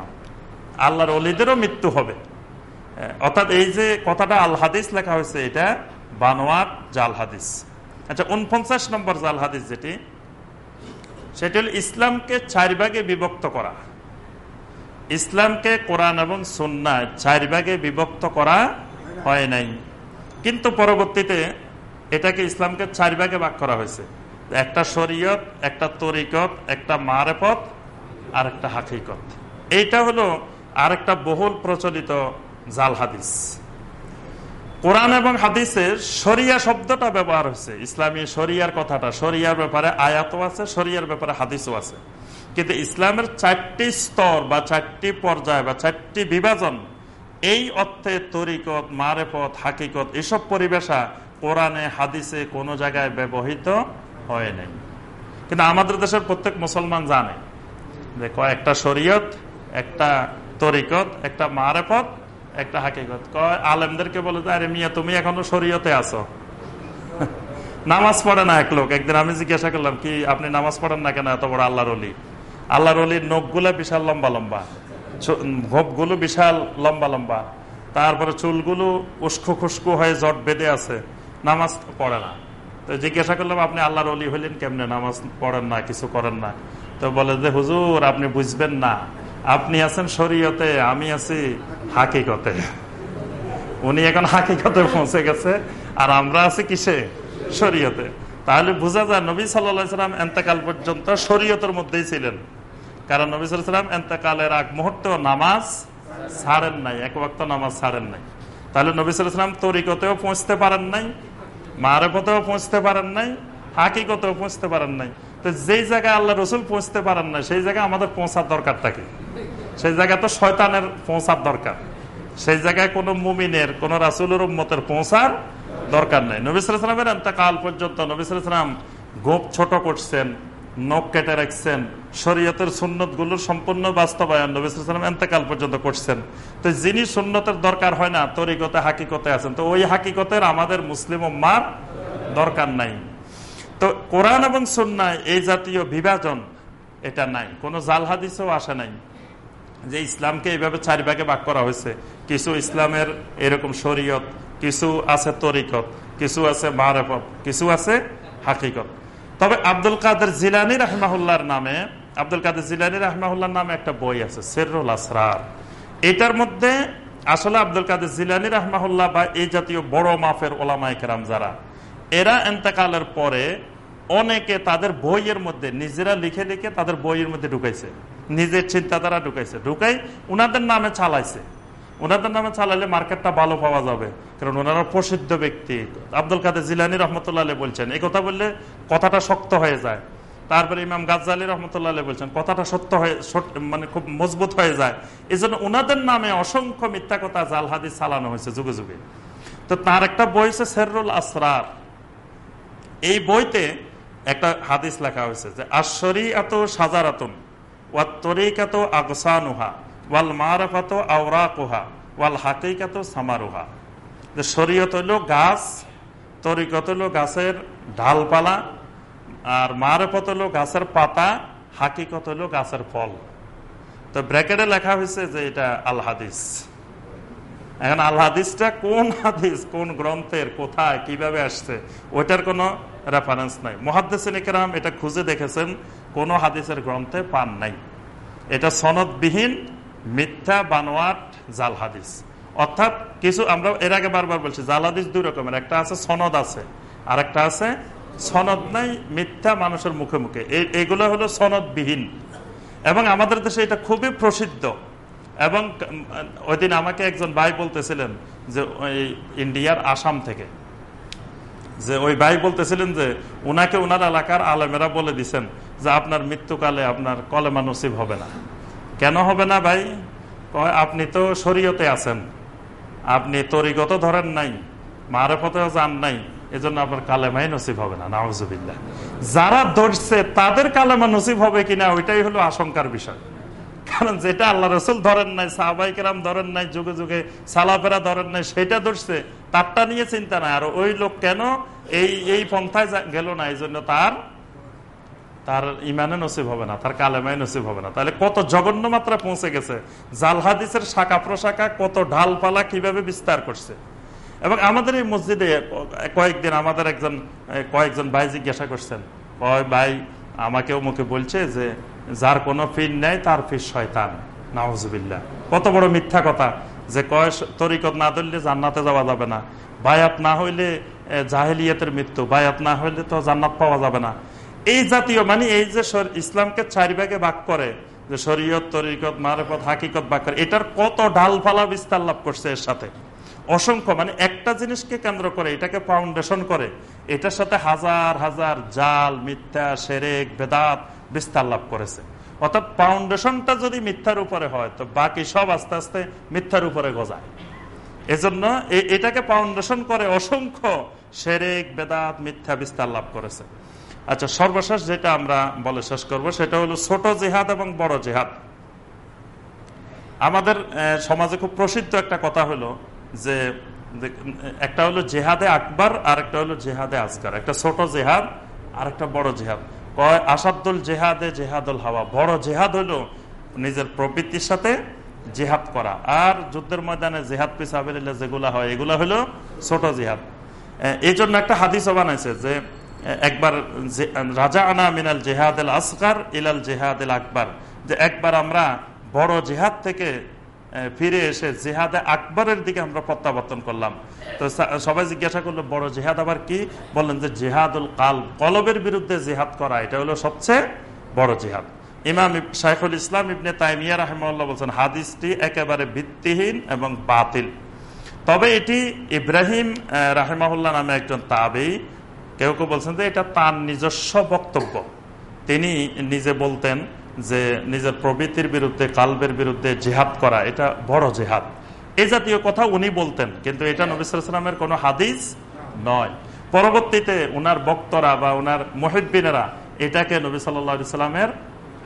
Speaker 1: আল্লাহর অলিদেরও মৃত্যু হবে। অর্থাৎ এই যে কথাটা আল হাদিস লেখা হয়েছে, এটা বানোয়ার জাল হাদিস আচ্ছা উনপঞ্চাশ নম্বর জাল হাদিস যেটি, সেটি হল ইসলামকে চার ভাগে বিভক্ত করা। ইসলামকে কোরআন এবং সন্ন্যায় চার ভাগে বিভক্ত করা হয় নাই। কিন্তু পরবর্তীতে এটাকে ইসলামকে চার ভাগে ভাগ করা হয়েছে। একটা শরীয়ত, একটা তরিকত, একটা মারেপথ আর একটা হাকিকত। এইটা হলো আরেকটা বহুল প্রচলিত জাল হাদিস। কোরআন এবং হাদিসে সরিয়া শব্দটা ব্যবহার হয়েছে। ইসলামী শরিয়ার কথাটা, শরিয়ার ব্যাপারে আয়াতও আছে, শরিয়ার ব্যাপারে হাদিসও আছে। কিন্তু ইসলামের চারটি স্তর বা চারটি পর্যায় বা চারটি বিভাজন, এই অর্থে তরিকত মারেপথ হাকিকত, এসব পরিবেশা কোরআনে, হাদিসে কোনো জায়গায় ব্যবহৃত হয় নাই। কিন্তু আমাদের দেশের প্রত্যেক মুসলমান জানে যে কয়েকটা শরীয়ত, একটা তরিকত, একটা মারেপথ একটা হাকিকত। কয়, আলেমদেরকে বলে যে, আরে মিয়া, তুমি এখনও শরীয়তে আছো? নামাজ পড়ে না এক লোক। একদিন আমি জিজ্ঞাসা করলাম, কি, আপনি নামাজ পড়েন না কেন? এত বড় আল্লাহর অলি আল্লাহর অলির নখগুলো বিশাল লম্বা লম্বা। গুলো বিশাল লম্বা লম্বা। তারপরে চুলগুলো উস্কো খুস্কু হয়ে জট বেঁধে আছে। নামাজ পড়ে না। তো জিজ্ঞাসা করলাম, আপনি আল্লাহর অলি হইলেন কেমনে? নামাজ পড়েন না, কিছু করেন না? তো বলে যে, হুজুর, আপনি বুঝবেন না। আপনি আছেন শরীয়তে, আমি আছি হাকিকতে। উনি এখন হাকিকতে পৌঁছে গেছে, আর আমরা আছি কিসে? শরীয়তে। তাহলে বোঝা যায় নবী সাল্লাম এতেকাল পর্যন্ত শরীয়তের মধ্যেই ছিলেন। কারণ নবী সাল্লাম এতেকালের আগ মুহূর্ত নামাজ ছাড়েন নাই, এক বক্ত নামাজ ছাড়েন নাই। তাহলে নবী সাল্লাম তরিকতেও পৌঁছতে পারেন নাই, মারেফতেও পৌঁছতে পারেন নাই, হাকিকতেও পৌঁছতে পারেন নাই। তো যেই জায়গায় আল্লাহ রসুল পৌঁছতে পারেন না, সেই জায়গায় আমাদের পৌঁছার দরকার থাকে সেই জায়গায় তো শয়তানের পৌঁছার দরকার। সেই জায়গায় কোনো মুমিনের, কোন রাসুলের উম্মতের পৌঁছার দরকার নেই। নবিসামের কাল পর্যন্ত নবিসাম গোপ ছোট করছেন, নখ কেটে রাখছেন, শরীয়তের সুন্নতগুলোর সম্পূর্ণ বাস্তবায়ন নবিসাম এতেকাল পর্যন্ত করছেন। তো যিনি সুন্নতের দরকার হয় না, তরিকতে, হাকিকতে আছেন, তো ওই হাকিকতের আমাদের মুসলিম মার দরকার নাই। তো কোরআন এবং সন্ন্যায় এই জাতীয় বিভাজন এটা নাই। কোনো জাল হাদিসও আসে নাই যে ইসলামকে এইভাবে চারি ভাগে ভাগ করা হয়েছে। কিছু ইসলামের এরকম শরীয়ত, কিছু আছে তরিকত, কিছু আছে মারেফত, কিছু আছে হাকিকত। তবে আব্দুল কাদের জিলানি রহমাহুল্লার নামে, আব্দুল কাদের জিলানি রহমাউল্লাহ নামে একটা বই আছে সেরুল আসরার। এটার মধ্যে আসলে আব্দুল কাদের জিলানি রহমাহুল্লাহ বা এই জাতীয় বড় মাফের ওলামাইকেরাম যারা এরা এন্তেকালের পরে অনেকে তাদের বইয়ের মধ্যে, নিজেরা লিখে লিখে তাদের বইয়ের মধ্যে ঢুকাইছে। নিজের চিন্তাধারা ঢুকাইছে। ঢুকাই উনাদের নামে চালাইছে। ওনাদের নামে চালালে মার্কেটটা ভালো পাওয়া যাবে। কারণ ওনারা প্রসিদ্ধ ব্যক্তি। আব্দুল কাদের জিলানি রহমতুল্লাহ বলছেন, এই কথা বললে কথাটা শক্ত হয়ে যায়। তারপরে ইমাম গাজ্জালি রহমতুল্লাহ বলছেন, কথাটা সত্য হয়ে মানে খুব মজবুত হয়ে যায়। এই জন্য ওনাদের নামে অসংখ্য মিথ্যা কথা জাল হাদিস চালানো হয়েছে যুগে যুগে। তো তার একটা বই হচ্ছে সেরুল আসরার। এই বইতে একটা হাদিস লেখা হয়েছে যে আশ্বরী এত সাজারাতুন ওয়াত তরিক এত আগসানুহা ওয়াল মারফাত আওরাকুহা ওয়াল হাকিকাত সামারুহা। যে শরীয়ত হইল গাছ, তরিকত হইল গাছের ঢালপালা আর মারফত হইল গাছের পাতা, হাকিকত হইল গাছের ফল। তো ব্র্যাকেটে লেখা হয়েছে যে এটা আল হাদিস এখন আল হাদিসটা কোন হাদিস, কোন গ্রন্থের, কোথায়, কীভাবে আসছে, ওইটার কোনো রেফারেন্স নাই। মহাদ্দেসিনিকেরাম এটা খুঁজে দেখেছেন, কোন হাদিসের গ্রন্থে পান নাই। এটা সনদবিহীন মিথ্যা বানোয়াট জাল হাদিস। অর্থাৎ কিছু আমরা এর আগে বারবার বলছি, জাল হাদিস দুই রকমের, একটা আছে সনদ আছে আর একটা আছে সনদ নাই, মিথ্যা মানুষের মুখে মুখে। এইগুলো হলো সনদবিহীন। এবং আমাদের দেশে এটা খুবই প্রসিদ্ধ। এবং ওই দিন আমাকে একজন ভাই বলতেছিলেন যে, ওই ইন্ডিয়ার আসাম থেকে। যে ওই ভাই বলতেছিলেন যে, উনাকে উনার এলাকার আলেমেরা বলে দিছেন যে, আপনার মৃত্যুকালে আপনার কলেমা নসিব হবে না। কেন হবে না ভাই? আপনি তো শরীয়তে আছেন। আপনি তরিগত ধরেন নাই মারেফতেও যান নাই, এজন্য আপনার কালেমাই নসিব হবে না। নাওজুবিল্লা যারা ধরছে, তাদের কালেমা নসিব হবে কিনা, ওইটাই হলো আশঙ্কার বিষয়। কারণ যেটা আল্লাহ রসুল ধরেন নাই সাহবাইকেরাম ধরেন নাই, যুগে যুগে সালাফেরা ধরেন নাই, সেটা ধরছে, তারটা নিয়ে চিন্তা নাই। আর ওই লোক কেন এই এই পন্থায় গেল না, এই জন্য তার তার ইমানে নসিব হবে না, তার কালেমায় নসিব হবে না। তাহলে কত জঘন্য মাত্রা পৌঁছে গেছে। জাল হাদিসের শাখা প্রশাখা কত ঢালপালা কীভাবে বিস্তার করছে। এবং আমাদের এই মসজিদে কয়েকদিন আমাদের একজন, কয়েকজন ভাই জিজ্ঞাসা করছেন, কয় ভাই, আমাকেও মুখে বলছে যে যার কোনো ফির নেই, তার ফির শয়তান। নাহজুবিল্লা কত বড় মিথ্যা কথা যে কয় তরিকত না ধরলে জান্নাতে যাওয়া যাবে না। বায়াত না হইলে জাহেলিয়াতের মৃত্যু। বায়াত না হইলে তো জান্নাত পাওয়া যাবে না। এই জাতীয় মানে এই যে ইসলামকে চারি ভাগে ভাগ করে, যে শরীয়ত, তরিকত, মারেফত, হাকিকত ভাগ করে, এটার কত ঢালফালা বিস্তার লাভ করছে এর সাথে? অসংখ্য মানে একটা জিনিসকে কেন্দ্র করে, এটাকে ফাউন্ডেশন করে, এটার সাথে হাজার হাজার জাল, মিথ্যা, সেরেক, বেদাত বিস্তার লাভ করেছে। অর্থাৎ ফাউন্ডেশনটা যদি মিথ্যার উপরে হয়, তো বাকি সব আস্তে আস্তে মিথ্যার উপরে গজায়। এজন্য এটাকে ফাউন্ডেশন করে অসংখ্য সেরেক, বেদাত, মিথ্যা বিস্তার লাভ করেছে। আচ্ছা সর্বশেষ যেটা আমরা বলে শেষ করব, সেটা হলো ছোট জেহাদ এবং বড় জেহাদ। আমাদের সমাজে খুব প্রসিদ্ধ একটা কথা হলো যে একটা হলো জেহাদে আকবর আর একটা হলো জেহাদে আজকার। একটা ছোট জেহাদ আর একটা বড় জেহাদ। কয় আসাদুল জেহাদে জেহাদুল হাওয়া। বড় জেহাদ হলো নিজের প্রবৃত্তির সাথে জেহাদ করা। আর যুদ্ধের ময়দানে জেহাদ পিসাবিল্লা যেগুলা হয়, এগুলা হলো ছোট জেহাদ। এই জন্য একটা হাদিসও বানাইছে যে একবার রাজা আনা মিনাল জেহাদ আসকার ইলাল জেহাদ আকবর। যে একবার আমরা বড় জেহাদ থেকে ফিরে এসে জেহাদে আকবরের দিকে আমরা প্রত্যাবর্তন করলাম। তো সবাই জিজ্ঞাসা করল, বড় জেহাদ আবার কি? বললেন যে, জেহাদুল কাল কলবের বিরুদ্ধে জেহাদ করা, এটা হলো সবচেয়ে বড় জেহাদ। ইমাম শাইখুল ইসলাম ইবনে তাইমিয়া রাহেমাল্লাহ বলছেন, হাদিসটি একেবারে ভিত্তিহীন এবং বাতিল। তবে এটি ইব্রাহিম রাহেমাহুল্লাহ নামে একজন তাবেই কেউ কেউ বলছেন যে, এটা তার নিজস্ব বক্তব্য। তিনি নিজে বলতেন যে নিজের প্রবৃত্তির বিরুদ্ধে, কালবের বিরুদ্ধে জেহাদ করা, এটা বড় জেহাদ। এই জাতীয় কথা উনি বলতেন, কিন্তু এটা নবিসামের কোনো হাদিস নয়। পরবর্তীতে উনার বক্তরা বা উনার মহিদ্দিনেরা এটাকে নবী সাল্লা সাল্লামের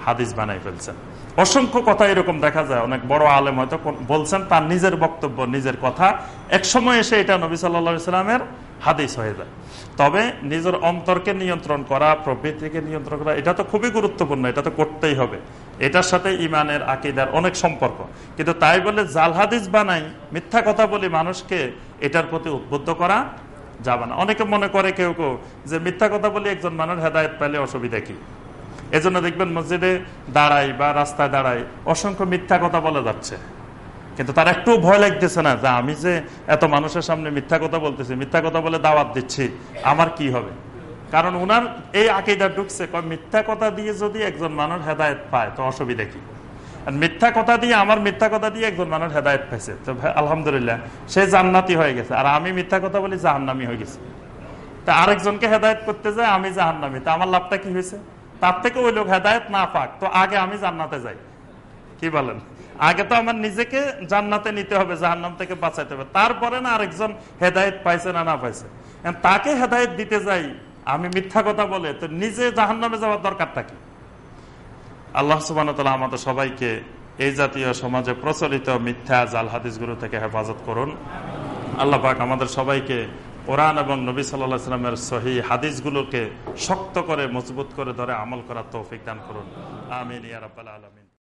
Speaker 1: হাদিস বানাই ফেলছেন। অসংখ্য কথা এরকম দেখা যায়, অনেক বড় আলেম হয়তো বলছেন, তার নিজের বক্তব্য, নিজের কথা। এক সময় এসে এটা নবী সাল্লা সাল্লামের হাদিস হয়ে যায়। তবে নিজের অন্তরকে নিয়ন্ত্রণ করা, প্রবৃত্তিকে নিয়ন্ত্রণ করা, এটা তো খুবই গুরুত্বপূর্ণ, এটা তো করতেই হবে। এটার সাথে ইমানের, আকিদার অনেক সম্পর্ক। কিন্তু তাই বলে জাল হাদিস বানাই, মিথ্যা কথা বলি মানুষকে, এটার প্রতি উদ্বুদ্ধ করা যাবে না। অনেকে মনে করে কেউ কেউ যে মিথ্যা কথা বলি একজন মানুষ হেদায়ত পাইলে অসুবিধা কি? এজন্য দেখবেন মসজিদে দাঁড়াই বা রাস্তায় দাঁড়াই অসংখ্য মিথ্যা কথা বলা যাচ্ছে। কিন্তু তার একটু ভয় লাগতেছে না, যে, আমি যে এত মানুষের সামনে মিথ্যা কথা বলতেছি, মিথ্যা কথা বলে দাওয়াত দিচ্ছি, আমার কি হবে? কারণ উনার এই আকিদা ঢুকছে মিথ্যা কথা দিয়ে যদি একজন মানুষ হেদায়ত পায়, তো অসুবিধা কি? মিথ্যা কথা দিয়ে আমার মিথ্যা কথা দিয়ে একজন মানুষ হেদায়ত পাইছে, তো আলহামদুলিল্লাহ, সে জান্নাতি হয়ে গেছে। আর আমি মিথ্যা কথা বলি জাহান্নামি হয়ে গেছে। তা আরেকজনকে হেদায়ত করতে যায়, আমি জাহান্নামি। তা আমার লাভটা কি হয়েছে? তার থেকে ওই লোক হেদায়ত না পাক, তো আগে আমি জান্নাতে যাই। কি বলেন? আগে তো আমার নিজেকে জান্নাতে নিতে হবে, জাহান্নাম থেকে বাঁচাইতে হবে। তারপরে না আরেকজন হেদায়ত পাইছে না না পাইছে। তাকে হেদায়ত দিতে যাই, আমি মিথ্যা কথা বলে, তো নিজে জাহান্নামে যাওয়ার দরকারটা কি? আল্লাহ সুবান আমাদের সবাইকে এই জাতীয় সমাজে প্রচলিত মিথ্যা জাল হাদিসগুলো থেকে হেফাজত করুন। আল্লাহ পাক আমাদের সবাইকে কোরআন এবং নবী সাল্লাহ সাল্লামের সহি হাদিসগুলোকে শক্ত করে, মজবুত করে ধরে আমল করার তৌফিক দান করুন। আমিন ইয়ারাবাল আলমী